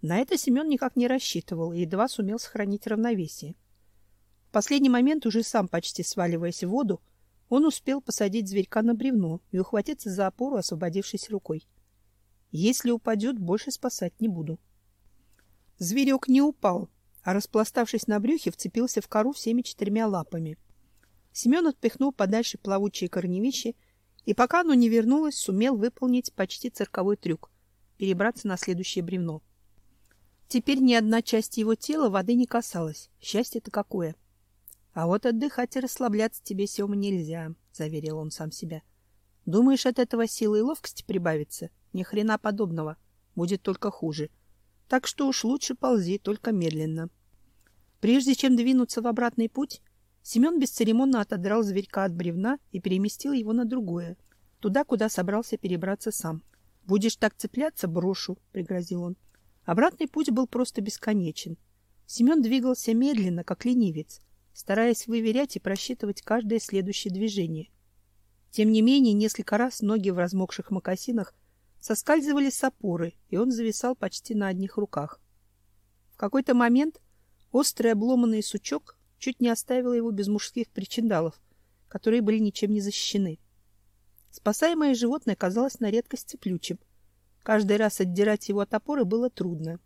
На это Семен никак не рассчитывал и едва сумел сохранить равновесие. В последний момент, уже сам почти сваливаясь в воду, он успел посадить зверька на бревно и ухватиться за опору, освободившись рукой. Если упадет, больше спасать не буду. Зверек не упал, а распластавшись на брюхе, вцепился в кору всеми четырьмя лапами. Семен отпихнул подальше плавучие корневища, и пока оно не вернулось, сумел выполнить почти цирковой трюк — перебраться на следующее бревно. Теперь ни одна часть его тела воды не касалась. Счастье-то какое! А вот отдыхать и расслабляться тебе, Сема, нельзя, — заверил он сам себя. Думаешь, от этого силы и ловкости прибавится? Ни хрена подобного. Будет только хуже. Так что уж лучше ползи, только медленно. Прежде чем двинуться в обратный путь, Семен бесцеремонно отодрал зверька от бревна и переместил его на другое, туда, куда собрался перебраться сам. «Будешь так цепляться, брошу», — пригрозил он. Обратный путь был просто бесконечен. Семен двигался медленно, как ленивец, стараясь выверять и просчитывать каждое следующее движение. Тем не менее, несколько раз ноги в размокших мокасинах соскальзывали с опоры, и он зависал почти на одних руках. В какой-то момент острый обломанный сучок чуть не оставил его без мужских причиндалов, которые были ничем не защищены. Спасаемое животное казалось на редкость цеплючим. Каждый раз отдирать его от опоры было трудно.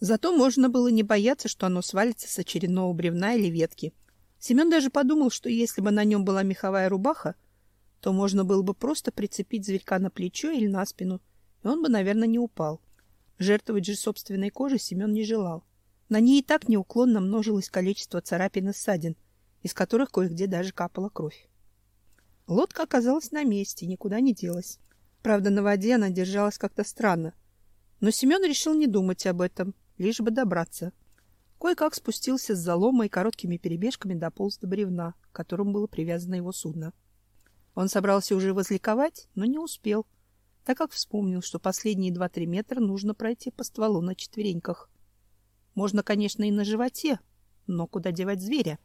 Зато можно было не бояться, что оно свалится с очередного бревна или ветки. Семен даже подумал, что если бы на нем была меховая рубаха, то можно было бы просто прицепить зверька на плечо или на спину — и он бы, наверное, не упал. Жертвовать же собственной кожей Семен не желал. На ней и так неуклонно множилось количество царапин и ссадин, из которых кое-где даже капала кровь. Лодка оказалась на месте, никуда не делась. Правда, на воде она держалась как-то странно. Но Семен решил не думать об этом, лишь бы добраться. Кое-как спустился с залома и короткими перебежками дополз до бревна, к которому было привязано его судно. Он собрался уже возликовать, но не успел — так как вспомнил, что последние два-три метра нужно пройти по стволу на четвереньках. Можно, конечно, и на животе, но куда девать зверя?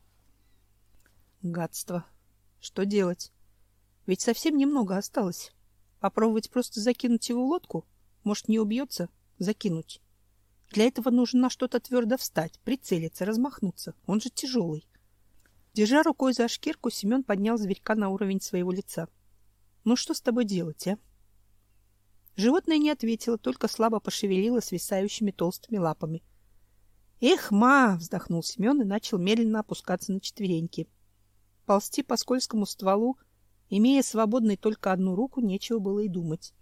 Гадство. Что делать? Ведь совсем немного осталось. Попробовать просто закинуть его в лодку? Может, не убьется? Закинуть. Для этого нужно на что-то твердо встать, прицелиться, размахнуться. Он же тяжелый. Держа рукой за шкирку, Семен поднял зверька на уровень своего лица. Ну что с тобой делать, а? Животное не ответило, только слабо пошевелило свисающими толстыми лапами. «Эх, ма!» — вздохнул Семен и начал медленно опускаться на четвереньки. Ползти по скользкому стволу, имея свободной только одну руку, нечего было и думать.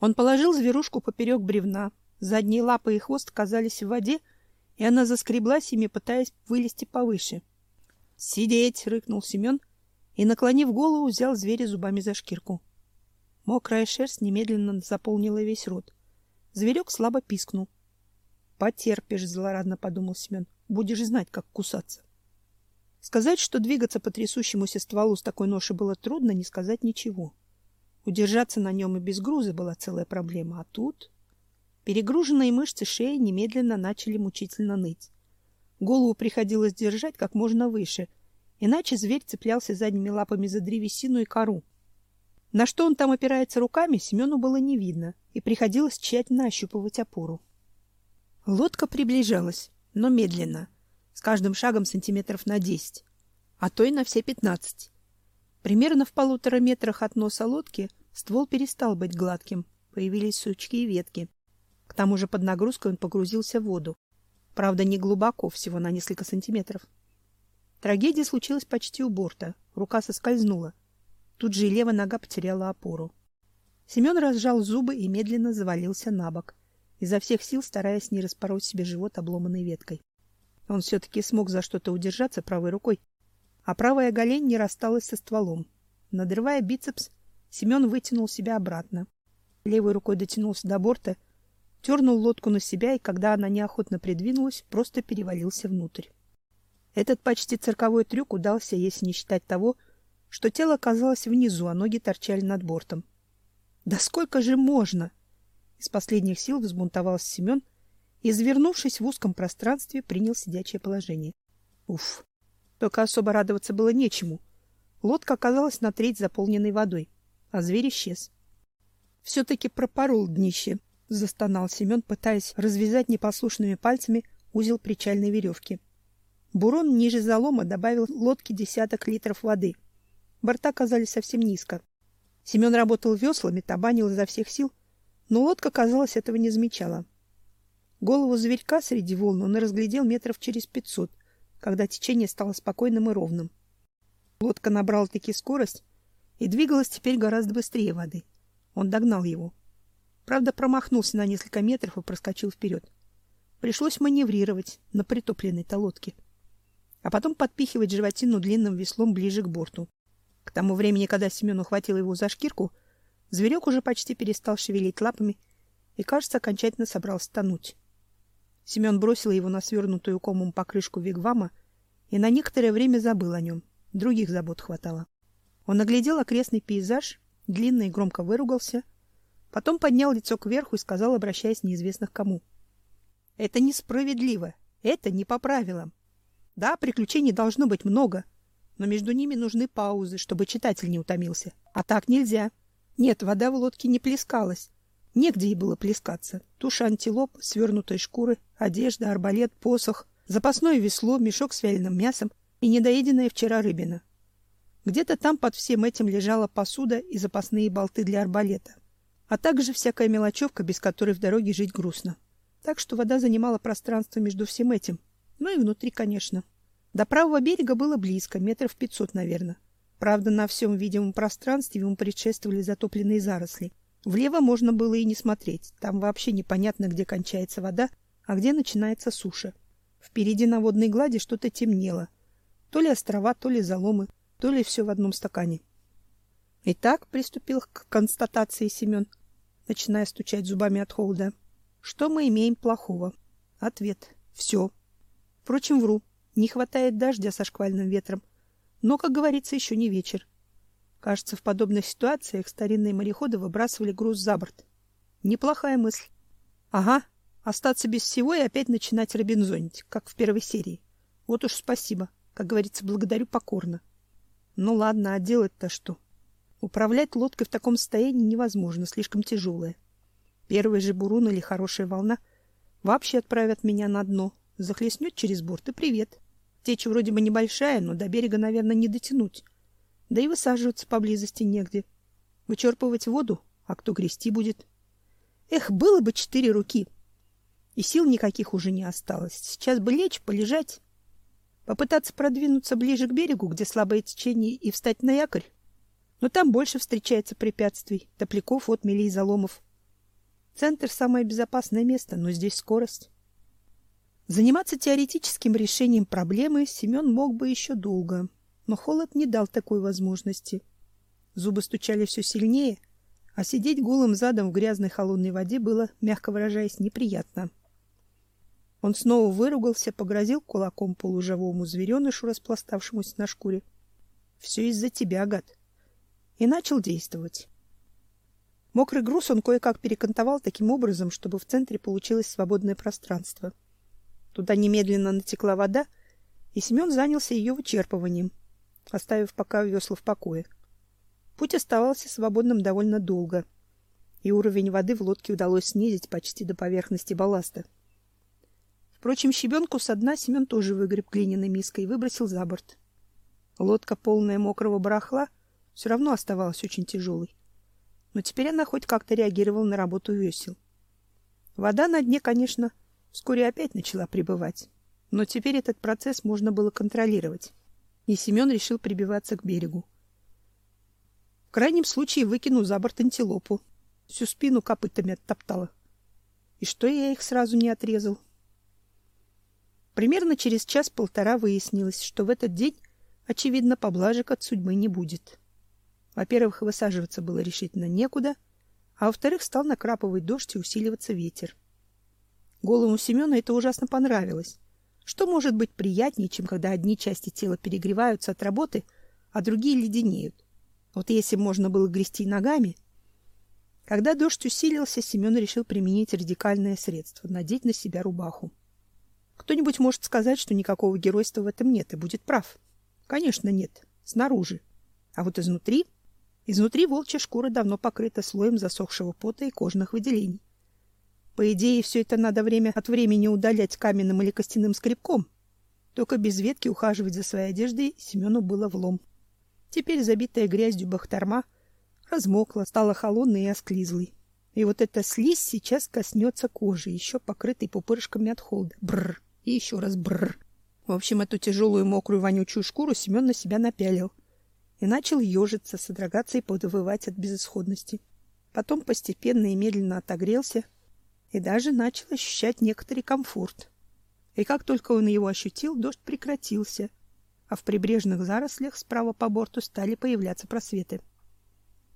Он положил зверушку поперек бревна. Задние лапы и хвост казались в воде, и она заскреблась ими, пытаясь вылезти повыше. «Сидеть!» — рыкнул Семен и, наклонив голову, взял зверя зубами за шкирку. Мокрая шерсть немедленно заполнила весь рот. Зверек слабо пискнул. Потерпишь, злорадно подумал Семен. Будешь знать, как кусаться. Сказать, что двигаться по трясущемуся стволу с такой ношей было трудно, не сказать ничего. Удержаться на нем и без груза была целая проблема, а тут перегруженные мышцы шеи немедленно начали мучительно ныть. Голову приходилось держать как можно выше, иначе зверь цеплялся задними лапами за древесину и кору. На что он там опирается руками, Семену было не видно, и приходилось тщательно ощупывать опору. Лодка приближалась, но медленно, с каждым шагом сантиметров на десять, а то и на все пятнадцать. Примерно в полутора метрах от носа лодки ствол перестал быть гладким, появились сучки и ветки. К тому же под нагрузкой он погрузился в воду. Правда, не глубоко, всего на несколько сантиметров. Трагедия случилась почти у борта. Рука соскользнула. Тут же и левая нога потеряла опору. Семен разжал зубы и медленно завалился на бок, изо всех сил стараясь не распороть себе живот обломанной веткой. Он все-таки смог за что-то удержаться правой рукой, а правая голень не рассталась со стволом. Надрывая бицепс, Семен вытянул себя обратно. Левой рукой дотянулся до борта, тернул лодку на себя и, когда она неохотно придвинулась, просто перевалился внутрь. Этот почти цирковой трюк удался, если не считать того, что тело оказалось внизу, а ноги торчали над бортом. Да сколько же можно? Из последних сил взбунтовался Семен и, завернувшись в узком пространстве, принял сидячее положение. Уф. Только особо радоваться было нечему. Лодка оказалась на треть заполненной водой, а зверь исчез. все таки пропорол днище, застонал Семен, пытаясь развязать непослушными пальцами узел причальной веревки. Бурон ниже залома добавил лодке десяток литров воды. Борта оказались совсем низко. Семен работал веслами, табанил изо всех сил, но лодка, казалось, этого не замечала. Голову зверька среди волн он разглядел метров через пятьсот, когда течение стало спокойным и ровным. Лодка набрала таки скорость и двигалась теперь гораздо быстрее воды. Он догнал его. Правда, промахнулся на несколько метров и проскочил вперед. Пришлось маневрировать на притопленной-то лодке, а потом подпихивать животину длинным веслом ближе к борту. К тому времени, когда Семен ухватил его за шкирку, зверек уже почти перестал шевелить лапами и, кажется, окончательно собрался тонуть. Семен бросил его на свернутую комом покрышку вигвама и на некоторое время забыл о нем. Других забот хватало. Он оглядел окрестный пейзаж, длинно и громко выругался, потом поднял лицо кверху и сказал, обращаясь неизвестно к кому: "Это несправедливо. Это не по правилам. Да, приключений должно быть много, но между ними нужны паузы, чтобы читатель не утомился. А так нельзя. Нет, вода в лодке не плескалась. Негде ей было плескаться. Туша антилоп, свернутые шкуры, одежда, арбалет, посох, запасное весло, мешок с вяленым мясом и недоеденная вчера рыбина. Где-то там под всем этим лежала посуда и запасные болты для арбалета, а также всякая мелочевка, без которой в дороге жить грустно. Так что вода занимала пространство между всем этим, ну и внутри, конечно. До правого берега было близко, метров пятьсот, наверное. Правда, на всем видимом пространстве ему предшествовали затопленные заросли. Влево можно было и не смотреть. Там вообще непонятно, где кончается вода, а где начинается суша. Впереди на водной глади что-то темнело. То ли острова, то ли заломы, то ли все в одном стакане. Итак, приступил к констатации Семен, начиная стучать зубами от холода. Что мы имеем плохого? Ответ: все. Впрочем, вру. Не хватает дождя со шквальным ветром. Но, как говорится, еще не вечер. Кажется, в подобных ситуациях старинные мореходы выбрасывали груз за борт. Неплохая мысль. Ага, остаться без всего и опять начинать робинзонить, как в первой серии. Вот уж спасибо. Как говорится, благодарю покорно. Ну ладно, а делать-то что? Управлять лодкой в таком состоянии невозможно, слишком тяжелая. Первый же бурун или хорошая волна вообще отправят меня на дно, захлестнет через борт и привет. Течь вроде бы небольшая, но до берега, наверное, не дотянуть. Да и высаживаться поблизости негде. Вычерпывать воду, а кто грести будет? Эх, было бы четыре руки. И сил никаких уже не осталось. Сейчас бы лечь, полежать, попытаться продвинуться ближе к берегу, где слабое течение, и встать на якорь. Но там больше встречается препятствий, топляков, отмелей заломов. Центр самое безопасное место, но здесь скорость. Заниматься теоретическим решением проблемы Семен мог бы еще долго, но холод не дал такой возможности. Зубы стучали все сильнее, а сидеть голым задом в грязной холодной воде было, мягко выражаясь, неприятно. Он снова выругался, погрозил кулаком полуживому зверенышу, распластавшемуся на шкуре. Все из-за тебя, гад. И начал действовать. Мокрый груз он кое-как перекантовал таким образом, чтобы в центре получилось свободное пространство. Туда немедленно натекла вода, и Семен занялся ее вычерпыванием, оставив пока весла в покое. Путь оставался свободным довольно долго, и уровень воды в лодке удалось снизить почти до поверхности балласта. Впрочем, щебенку со дна Семен тоже выгреб глиняной миской и выбросил за борт. Лодка, полная мокрого барахла, все равно оставалась очень тяжелой. Но теперь она хоть как-то реагировала на работу весел. Вода на дне, конечно, вскоре опять начала прибывать. Но теперь этот процесс можно было контролировать. И Семен решил прибиваться к берегу. В крайнем случае выкину за борт антилопу. Всю спину копытами оттоптала. И что я их сразу не отрезал? Примерно через час-полтора выяснилось, что в этот день, очевидно, поблажек от судьбы не будет. Во-первых, высаживаться было решительно некуда, а во-вторых, стал накрапывать дождь и усиливаться ветер. Голому Семена это ужасно понравилось. Что может быть приятнее, чем когда одни части тела перегреваются от работы, а другие леденеют? Вот если можно было грести ногами. Когда дождь усилился, Семен решил применить радикальное средство надеть на себя рубаху. Кто-нибудь может сказать, что никакого геройства в этом нет, и будет прав. Конечно, нет. Снаружи. А вот изнутри Изнутри волчья шкура давно покрыта слоем засохшего пота и кожных выделений. По идее, все это надо время от времени удалять каменным или костяным скребком. Только без ветки ухаживать за своей одеждой Семену было влом. Теперь забитая грязью бахтарма размокла, стала холодной и осклизлой. И вот эта слизь сейчас коснется кожи, еще покрытой пупырышками от холода. Бррр. И еще раз бррр. В общем, эту тяжелую, мокрую, вонючую шкуру Семен на себя напялил и начал ежиться, содрогаться и подвывать от безысходности. Потом постепенно и медленно отогрелся и даже начал ощущать некоторый комфорт. И как только он его ощутил, дождь прекратился, а в прибрежных зарослях справа по борту стали появляться просветы.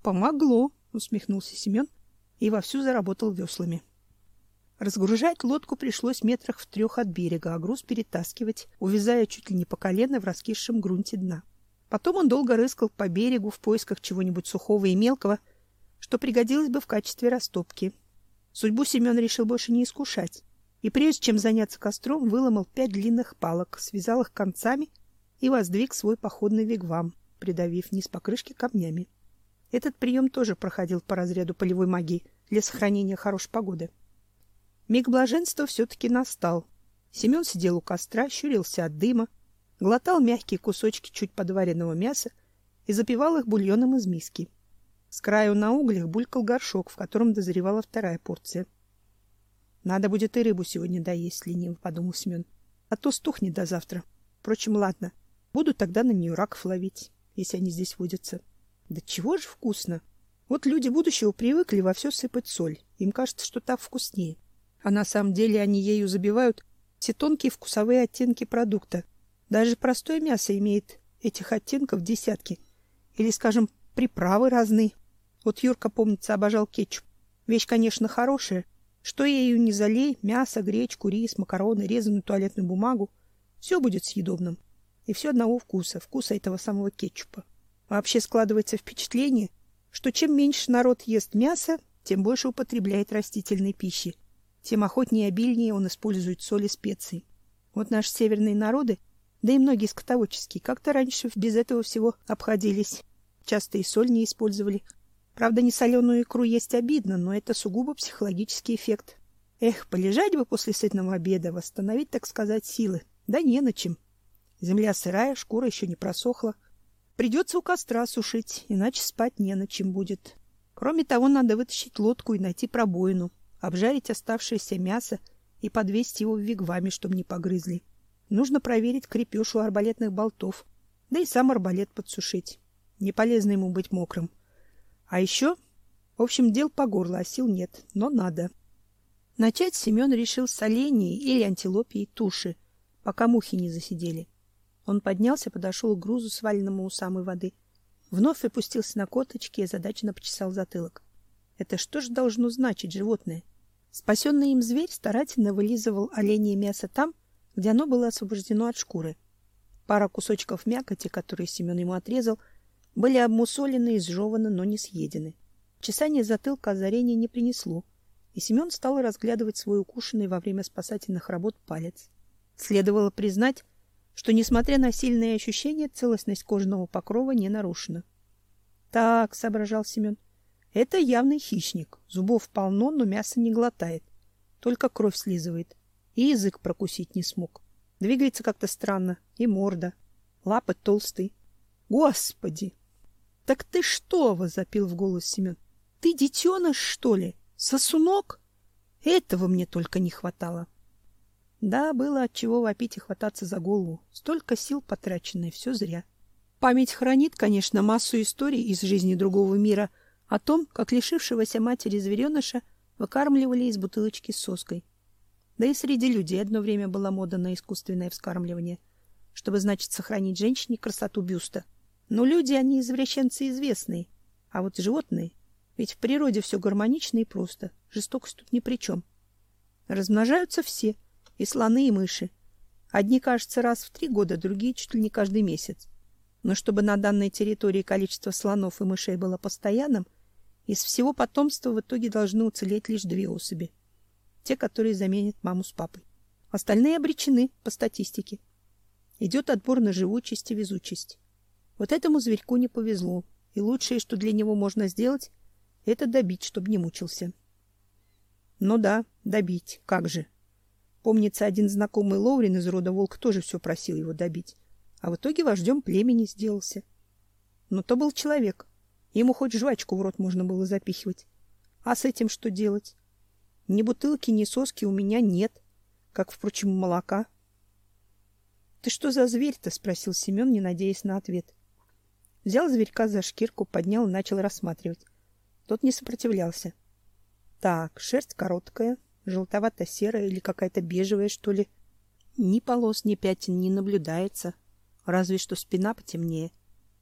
Помогло, усмехнулся Семен и вовсю заработал веслами. Разгружать лодку пришлось метрах в трех от берега, а груз перетаскивать, увязая чуть ли не по колено в раскисшем грунте дна. Потом он долго рыскал по берегу в поисках чего-нибудь сухого и мелкого, что пригодилось бы в качестве растопки. Судьбу Семен решил больше не искушать, и прежде чем заняться костром, выломал пять длинных палок, связал их концами и воздвиг свой походный вигвам, придавив низ покрышки камнями. Этот прием тоже проходил по разряду полевой магии для сохранения хорошей погоды. Миг блаженства все-таки настал. Семен сидел у костра, щурился от дыма, глотал мягкие кусочки чуть подваренного мяса и запивал их бульоном из миски. С краю на углях булькал горшок, в котором дозревала вторая порция. Надо будет и рыбу сегодня доесть, лениво подумал Семен. А то стухнет до завтра. Впрочем, ладно. Буду тогда на нее раков ловить, если они здесь водятся. Да чего же вкусно! Вот люди будущего привыкли во все сыпать соль. Им кажется, что так вкуснее. А на самом деле они ею забивают все тонкие вкусовые оттенки продукта, даже простое мясо имеет этих оттенков десятки. Или, скажем, приправы разные. Вот Юрка, помнится, обожал кетчуп. Вещь, конечно, хорошая. Что ею не залей, мясо, гречку, рис, макароны, резаную туалетную бумагу, все будет съедобным. И все одного вкуса, вкуса этого самого кетчупа. Вообще складывается впечатление, что чем меньше народ ест мяса, тем больше употребляет растительной пищи, тем охотнее и обильнее он использует соль и специи. Вот наши северные народы да и многие скотоводческие как-то раньше без этого всего обходились. Часто и соль не использовали. Правда, не соленую икру есть обидно, но это сугубо психологический эффект. Эх, полежать бы после сытного обеда, восстановить, так сказать, силы. Да не на чем. Земля сырая, шкура еще не просохла. Придется у костра сушить, иначе спать не на чем будет. Кроме того, надо вытащить лодку и найти пробоину, обжарить оставшееся мясо и подвесить его в вигваме, чтобы не погрызли. Нужно проверить крепеж у арбалетных болтов, да и сам арбалет подсушить. Не полезно ему быть мокрым. А еще, в общем, дел по горло, а сил нет, но надо. Начать Семен решил с оленей или антилопьей туши, пока мухи не засидели. Он поднялся, подошел к грузу, сваленному у самой воды. Вновь опустился на корточки и озадаченно почесал затылок. Это что же должно значить животное? Спасенный им зверь старательно вылизывал оленье мясо там, где оно было освобождено от шкуры. Пара кусочков мякоти, которые Семен ему отрезал, были обмусолены и сжеваны, но не съедены. Чесание затылка озарения не принесло, и Семен стал разглядывать свой укушенный во время спасательных работ палец. Следовало признать, что, несмотря на сильные ощущения, целостность кожного покрова не нарушена. Так, соображал Семен, это явный хищник. Зубов полно, но мясо не глотает, только кровь слизывает и язык прокусить не смог. Двигается как-то странно, и морда, лапы толстые. Господи! Так ты что, возопил в голос Семен. Ты детеныш, что ли? Сосунок? Этого мне только не хватало. Да, было от чего вопить и хвататься за голову. Столько сил потраченное, все зря. Память хранит, конечно, массу историй из жизни другого мира о том, как лишившегося матери звереныша выкармливали из бутылочки с соской. Да и среди людей одно время была мода на искусственное вскармливание, чтобы, значит, сохранить женщине красоту бюста. Но люди, они извращенцы известные, а вот животные, ведь в природе все гармонично и просто, жестокость тут ни при чем. Размножаются все, и слоны, и мыши. Одни, кажется, раз в три года, другие чуть ли не каждый месяц. Но чтобы на данной территории количество слонов и мышей было постоянным, из всего потомства в итоге должны уцелеть лишь две особи. Те, которые заменят маму с папой. Остальные обречены по статистике. Идет отбор на живучесть и везучесть. Вот этому зверьку не повезло, и лучшее, что для него можно сделать, это добить, чтобы не мучился. Ну да, добить, как же. Помнится, один знакомый Лоурин из рода волк тоже все просил его добить а в итоге вождем племени сделался. Но то был человек. Ему хоть жвачку в рот можно было запихивать. А с этим что делать? Ни бутылки, ни соски у меня нет, как, впрочем, молока. — Ты что за зверь-то? — спросил Семен, не надеясь на ответ. Взял зверька за шкирку, поднял и начал рассматривать. Тот не сопротивлялся. Так, шерсть короткая, желтовато-серая или какая-то бежевая, что ли. Ни полос, ни пятен не наблюдается разве что спина потемнее.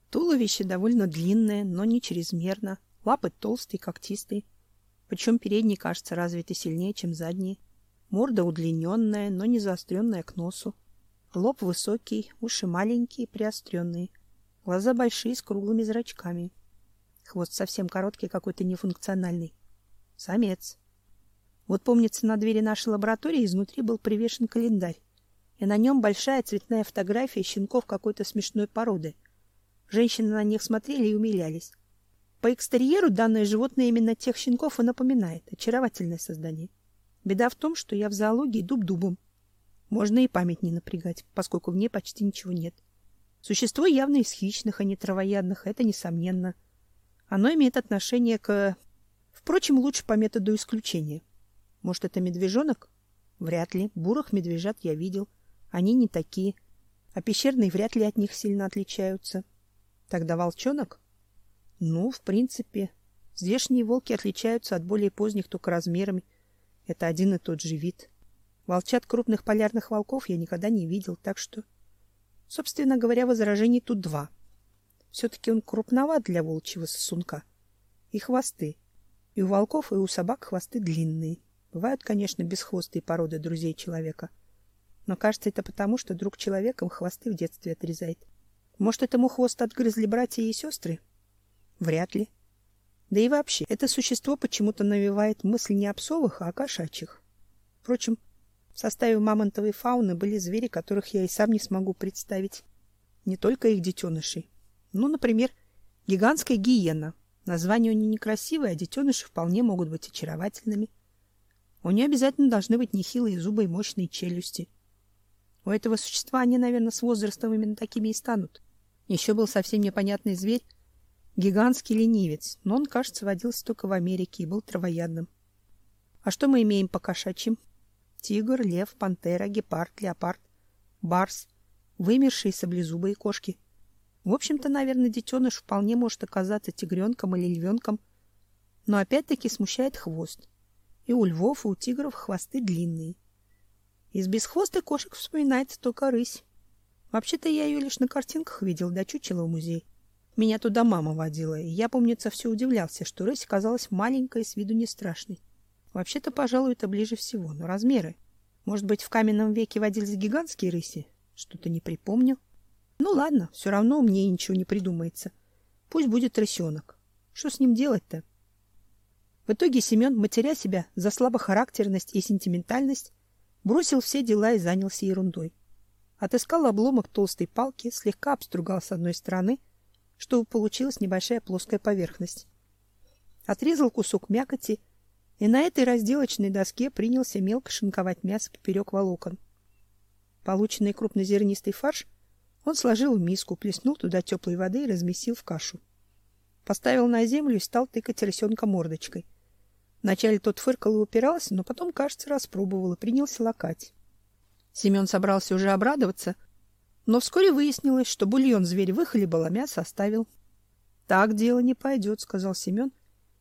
Туловище довольно длинное, но не чрезмерно, лапы толстые, когтистые, причем передний кажется развиты сильнее, чем задний. Морда удлиненная, но не заостренная к носу. Лоб высокий, уши маленькие, приостренные. Глаза большие, с круглыми зрачками. Хвост совсем короткий, какой-то нефункциональный. Самец. Вот помнится, на двери нашей лаборатории изнутри был привешен календарь и на нем большая цветная фотография щенков какой-то смешной породы. Женщины на них смотрели и умилялись. По экстерьеру данное животное именно тех щенков и напоминает. Очаровательное создание. Беда в том, что я в зоологии дуб дубом. Можно и память не напрягать, поскольку в ней почти ничего нет. Существо явно из хищных, а не травоядных, это несомненно. Оно имеет отношение к... Впрочем, лучше по методу исключения. Может, это медвежонок? Вряд ли. Бурых медвежат я видел. — они не такие, а пещерные вряд ли от них сильно отличаются. Тогда волчонок? Ну, в принципе, здешние волки отличаются от более поздних только размерами. Это один и тот же вид. Волчат крупных полярных волков я никогда не видел, так что, собственно говоря, возражений тут два. Все-таки он крупноват для волчьего сосунка. И хвосты. И у волков, и у собак хвосты длинные. Бывают, конечно, бесхвостые породы друзей человека — но кажется, это потому, что друг человеком хвосты в детстве отрезает. Может, этому хвост отгрызли братья и сестры? Вряд ли. Да и вообще, это существо почему-то навевает мысль не о псовых, а о кошачьих. Впрочем, в составе мамонтовой фауны были звери, которых я и сам не смогу представить. Не только их детенышей. Ну, например, гигантская гиена. Название у нее некрасивое, а детеныши вполне могут быть очаровательными. У нее обязательно должны быть нехилые зубы и мощные челюсти. У этого существа они, наверное, с возрастом именно такими и станут. Еще был совсем непонятный зверь, гигантский ленивец, но он, кажется, водился только в Америке и был травоядным. А что мы имеем по кошачьим? Тигр, лев, пантера, гепард, леопард, барс, вымершие саблезубые кошки. В общем-то, наверное, детеныш вполне может оказаться тигренком или львенком, но опять-таки смущает хвост. И у львов, и у тигров хвосты длинные. Из бесхвостых кошек вспоминается только рысь. Вообще-то я ее лишь на картинках видел, да чучело в музей. Меня туда мама водила, и я, помнится, все удивлялся, что рысь оказалась маленькой и с виду не страшной. Вообще-то, пожалуй, это ближе всего, но размеры. Может быть, в каменном веке водились гигантские рыси? Что-то не припомню. Ну ладно, все равно мне ничего не придумается. Пусть будет рысенок. Что с ним делать-то? В итоге Семен, матеря себя за слабохарактерность и сентиментальность, бросил все дела и занялся ерундой. Отыскал обломок толстой палки, слегка обстругал с одной стороны, чтобы получилась небольшая плоская поверхность. Отрезал кусок мякоти и на этой разделочной доске принялся мелко шинковать мясо поперек волокон. Полученный крупнозернистый фарш он сложил в миску, плеснул туда теплой воды и размесил в кашу. Поставил на землю и стал тыкать рысенка мордочкой. Вначале тот фыркал и упирался, но потом, кажется, распробовал и принялся лакать. Семен собрался уже обрадоваться, Но вскоре выяснилось, что бульон зверь выхлебал, а мясо оставил. Так дело не пойдет, сказал Семен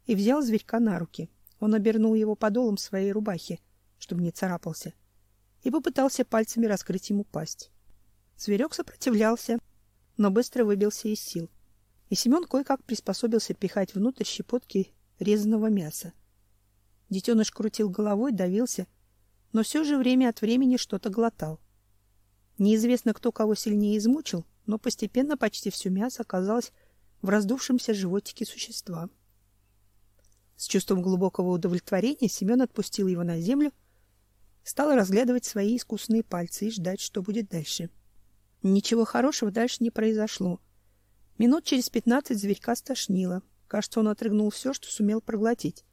и взял зверька на руки. Он обернул его подолом своей рубахи, чтобы не царапался, и попытался пальцами раскрыть ему пасть. Зверек сопротивлялся, но быстро выбился из сил. И Семен кое-как приспособился пихать внутрь щепотки резаного мяса. Детеныш крутил головой, давился, но все же время от времени что-то глотал. Неизвестно, кто кого сильнее измучил, но постепенно почти все мясо оказалось в раздувшемся животике существа. С чувством глубокого удовлетворения Семен отпустил его на землю, стал разглядывать свои искусные пальцы и ждать, что будет дальше. Ничего хорошего дальше не произошло. Минут через пятнадцать зверька стошнило. Кажется, он отрыгнул все, что сумел проглотить.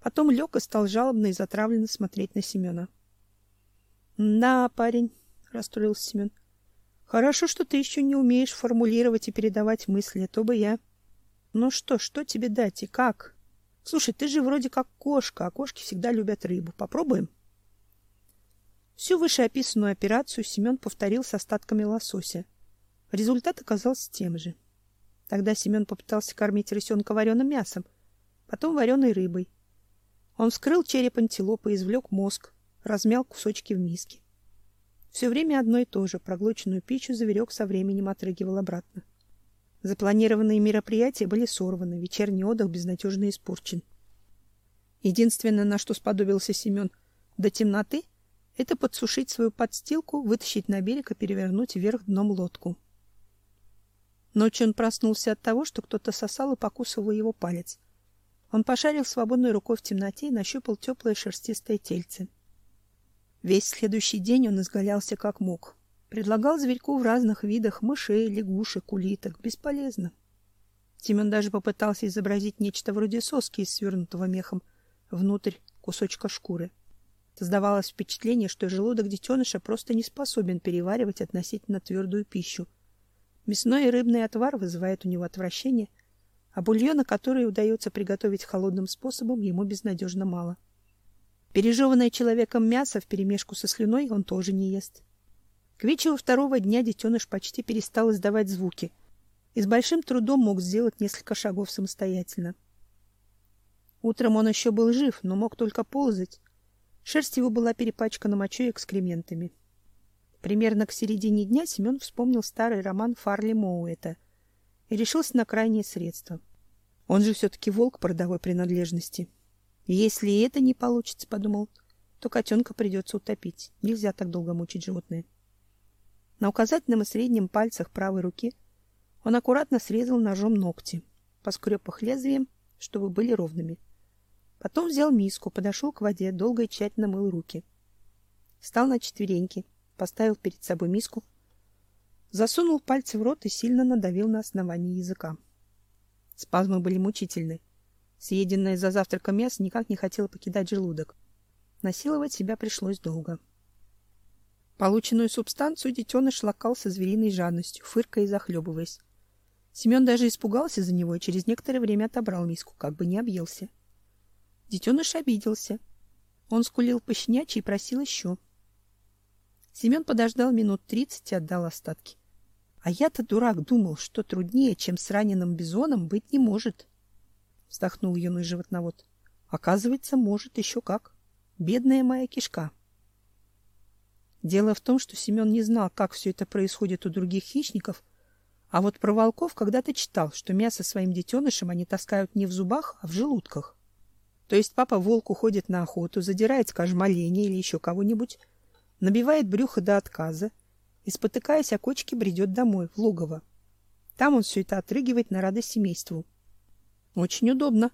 Потом лег и стал жалобно и затравленно смотреть на Семена. — Да, парень, — расстроился Семен. — Хорошо, что ты еще не умеешь формулировать и передавать мысли, а то бы я... Ну что, что тебе дать и как? Слушай, ты же вроде как кошка, а кошки всегда любят рыбу. Попробуем? Всю вышеописанную операцию Семен повторил с остатками лосося. Результат оказался тем же. Тогда Семен попытался кормить рысенка вареным мясом, потом вареной рыбой. Он вскрыл череп антилопы, извлек мозг, размял кусочки в миске. Все время одно и то же, проглоченную пищу зверек со временем отрыгивал обратно. Запланированные мероприятия были сорваны, вечерний отдых безнадежно испорчен. Единственное, на что сподобился Семен до темноты, это подсушить свою подстилку, вытащить на берег и перевернуть вверх дном лодку. Ночью он проснулся от того, что кто-то сосал и покусывал его палец. Он пошарил свободной рукой в темноте и нащупал теплое шерстистое тельце. Весь следующий день он изгалялся как мог. Предлагал зверьку в разных видах мышей, лягушек, улиток. Бесполезно. Семен даже попытался изобразить нечто вроде соски из свернутого мехом внутрь кусочка шкуры. Создавалось впечатление, что желудок детеныша просто не способен переваривать относительно твердую пищу. Мясной и рыбный отвар вызывает у него отвращение, а бульона, который удается приготовить холодным способом, ему безнадежно мало. — Пережеванное человеком мясо вперемешку со слюной он тоже не ест. К вечеру второго дня детеныш почти перестал издавать звуки и с большим трудом мог сделать несколько шагов самостоятельно. Утром он еще был жив, но мог только ползать. Шерсть его была перепачкана мочой и экскрементами. Примерно к середине дня Семен вспомнил старый роман Фарли Моуэта и решился на крайнее средство. Он же все-таки волк по родовой принадлежности. Если это не получится, подумал, то котенка придется утопить. Нельзя так долго мучить животное. На указательном и среднем пальцах правой руки он аккуратно срезал ножом ногти, поскреб их лезвием, чтобы были ровными. Потом взял миску, подошел к воде, долго и тщательно мыл руки. Встал на четвереньки, поставил перед собой миску, засунул пальцы в рот и сильно надавил на основание языка. Спазмы были мучительны. Съеденное за завтраком мясо никак не хотело покидать желудок. Насиловать себя пришлось долго. Полученную субстанцию детеныш лакал со звериной жадностью, фыркая и захлебываясь. Семен даже испугался за него и через некоторое время отобрал миску, как бы не объелся. Детеныш обиделся. Он скулил пощенячьи и просил еще. Семен подождал минут тридцать и отдал остатки. А я-то дурак думал, что труднее, чем с раненым бизоном, быть не может вздохнул юный животновод. Оказывается, может еще как. Бедная моя кишка. Дело в том, что Семен не знал, как все это происходит у других хищников, а вот про волков когда-то читал, что мясо своим детенышам они таскают не в зубах, а в желудках. То есть папа волк уходит на охоту, задирает, скажем, оленя или еще кого-нибудь, набивает брюхо до отказа и, спотыкаясь о кочке, бредет домой, в логово. Там он все это отрыгивает на радость семейству. Очень удобно.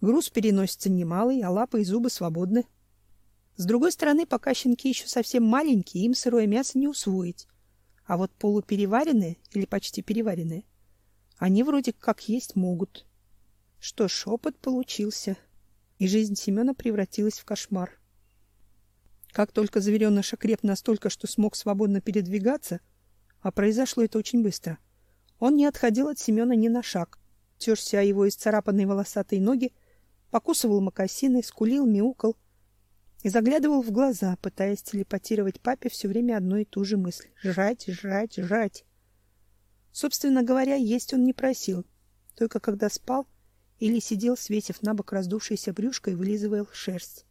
Груз переносится немалый, а лапы и зубы свободны. С другой стороны, пока щенки еще совсем маленькие, им сырое мясо не усвоить. А вот полупереваренные или почти переваренные, они вроде как есть могут. Что ж, опыт получился, и жизнь Семена превратилась в кошмар. Как только звереныш окреп настолько, что смог свободно передвигаться, а произошло это очень быстро, он не отходил от Семена ни на шаг, терся о его исцарапанные волосатые ноги, покусывал мокасины, скулил, мяукал и заглядывал в глаза, пытаясь телепатировать папе все время одну и ту же мысль: жрать, жрать, жрать. Собственно говоря, есть он не просил, только когда спал или сидел, свесив на бок раздувшееся брюшко и вылизывал шерсть.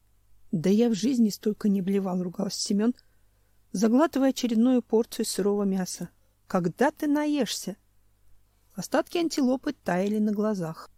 Да я в жизни столько не блевал, ругался Семен, заглатывая очередную порцию сырого мяса. Когда ты наешься? Остатки антилопы таяли на глазах.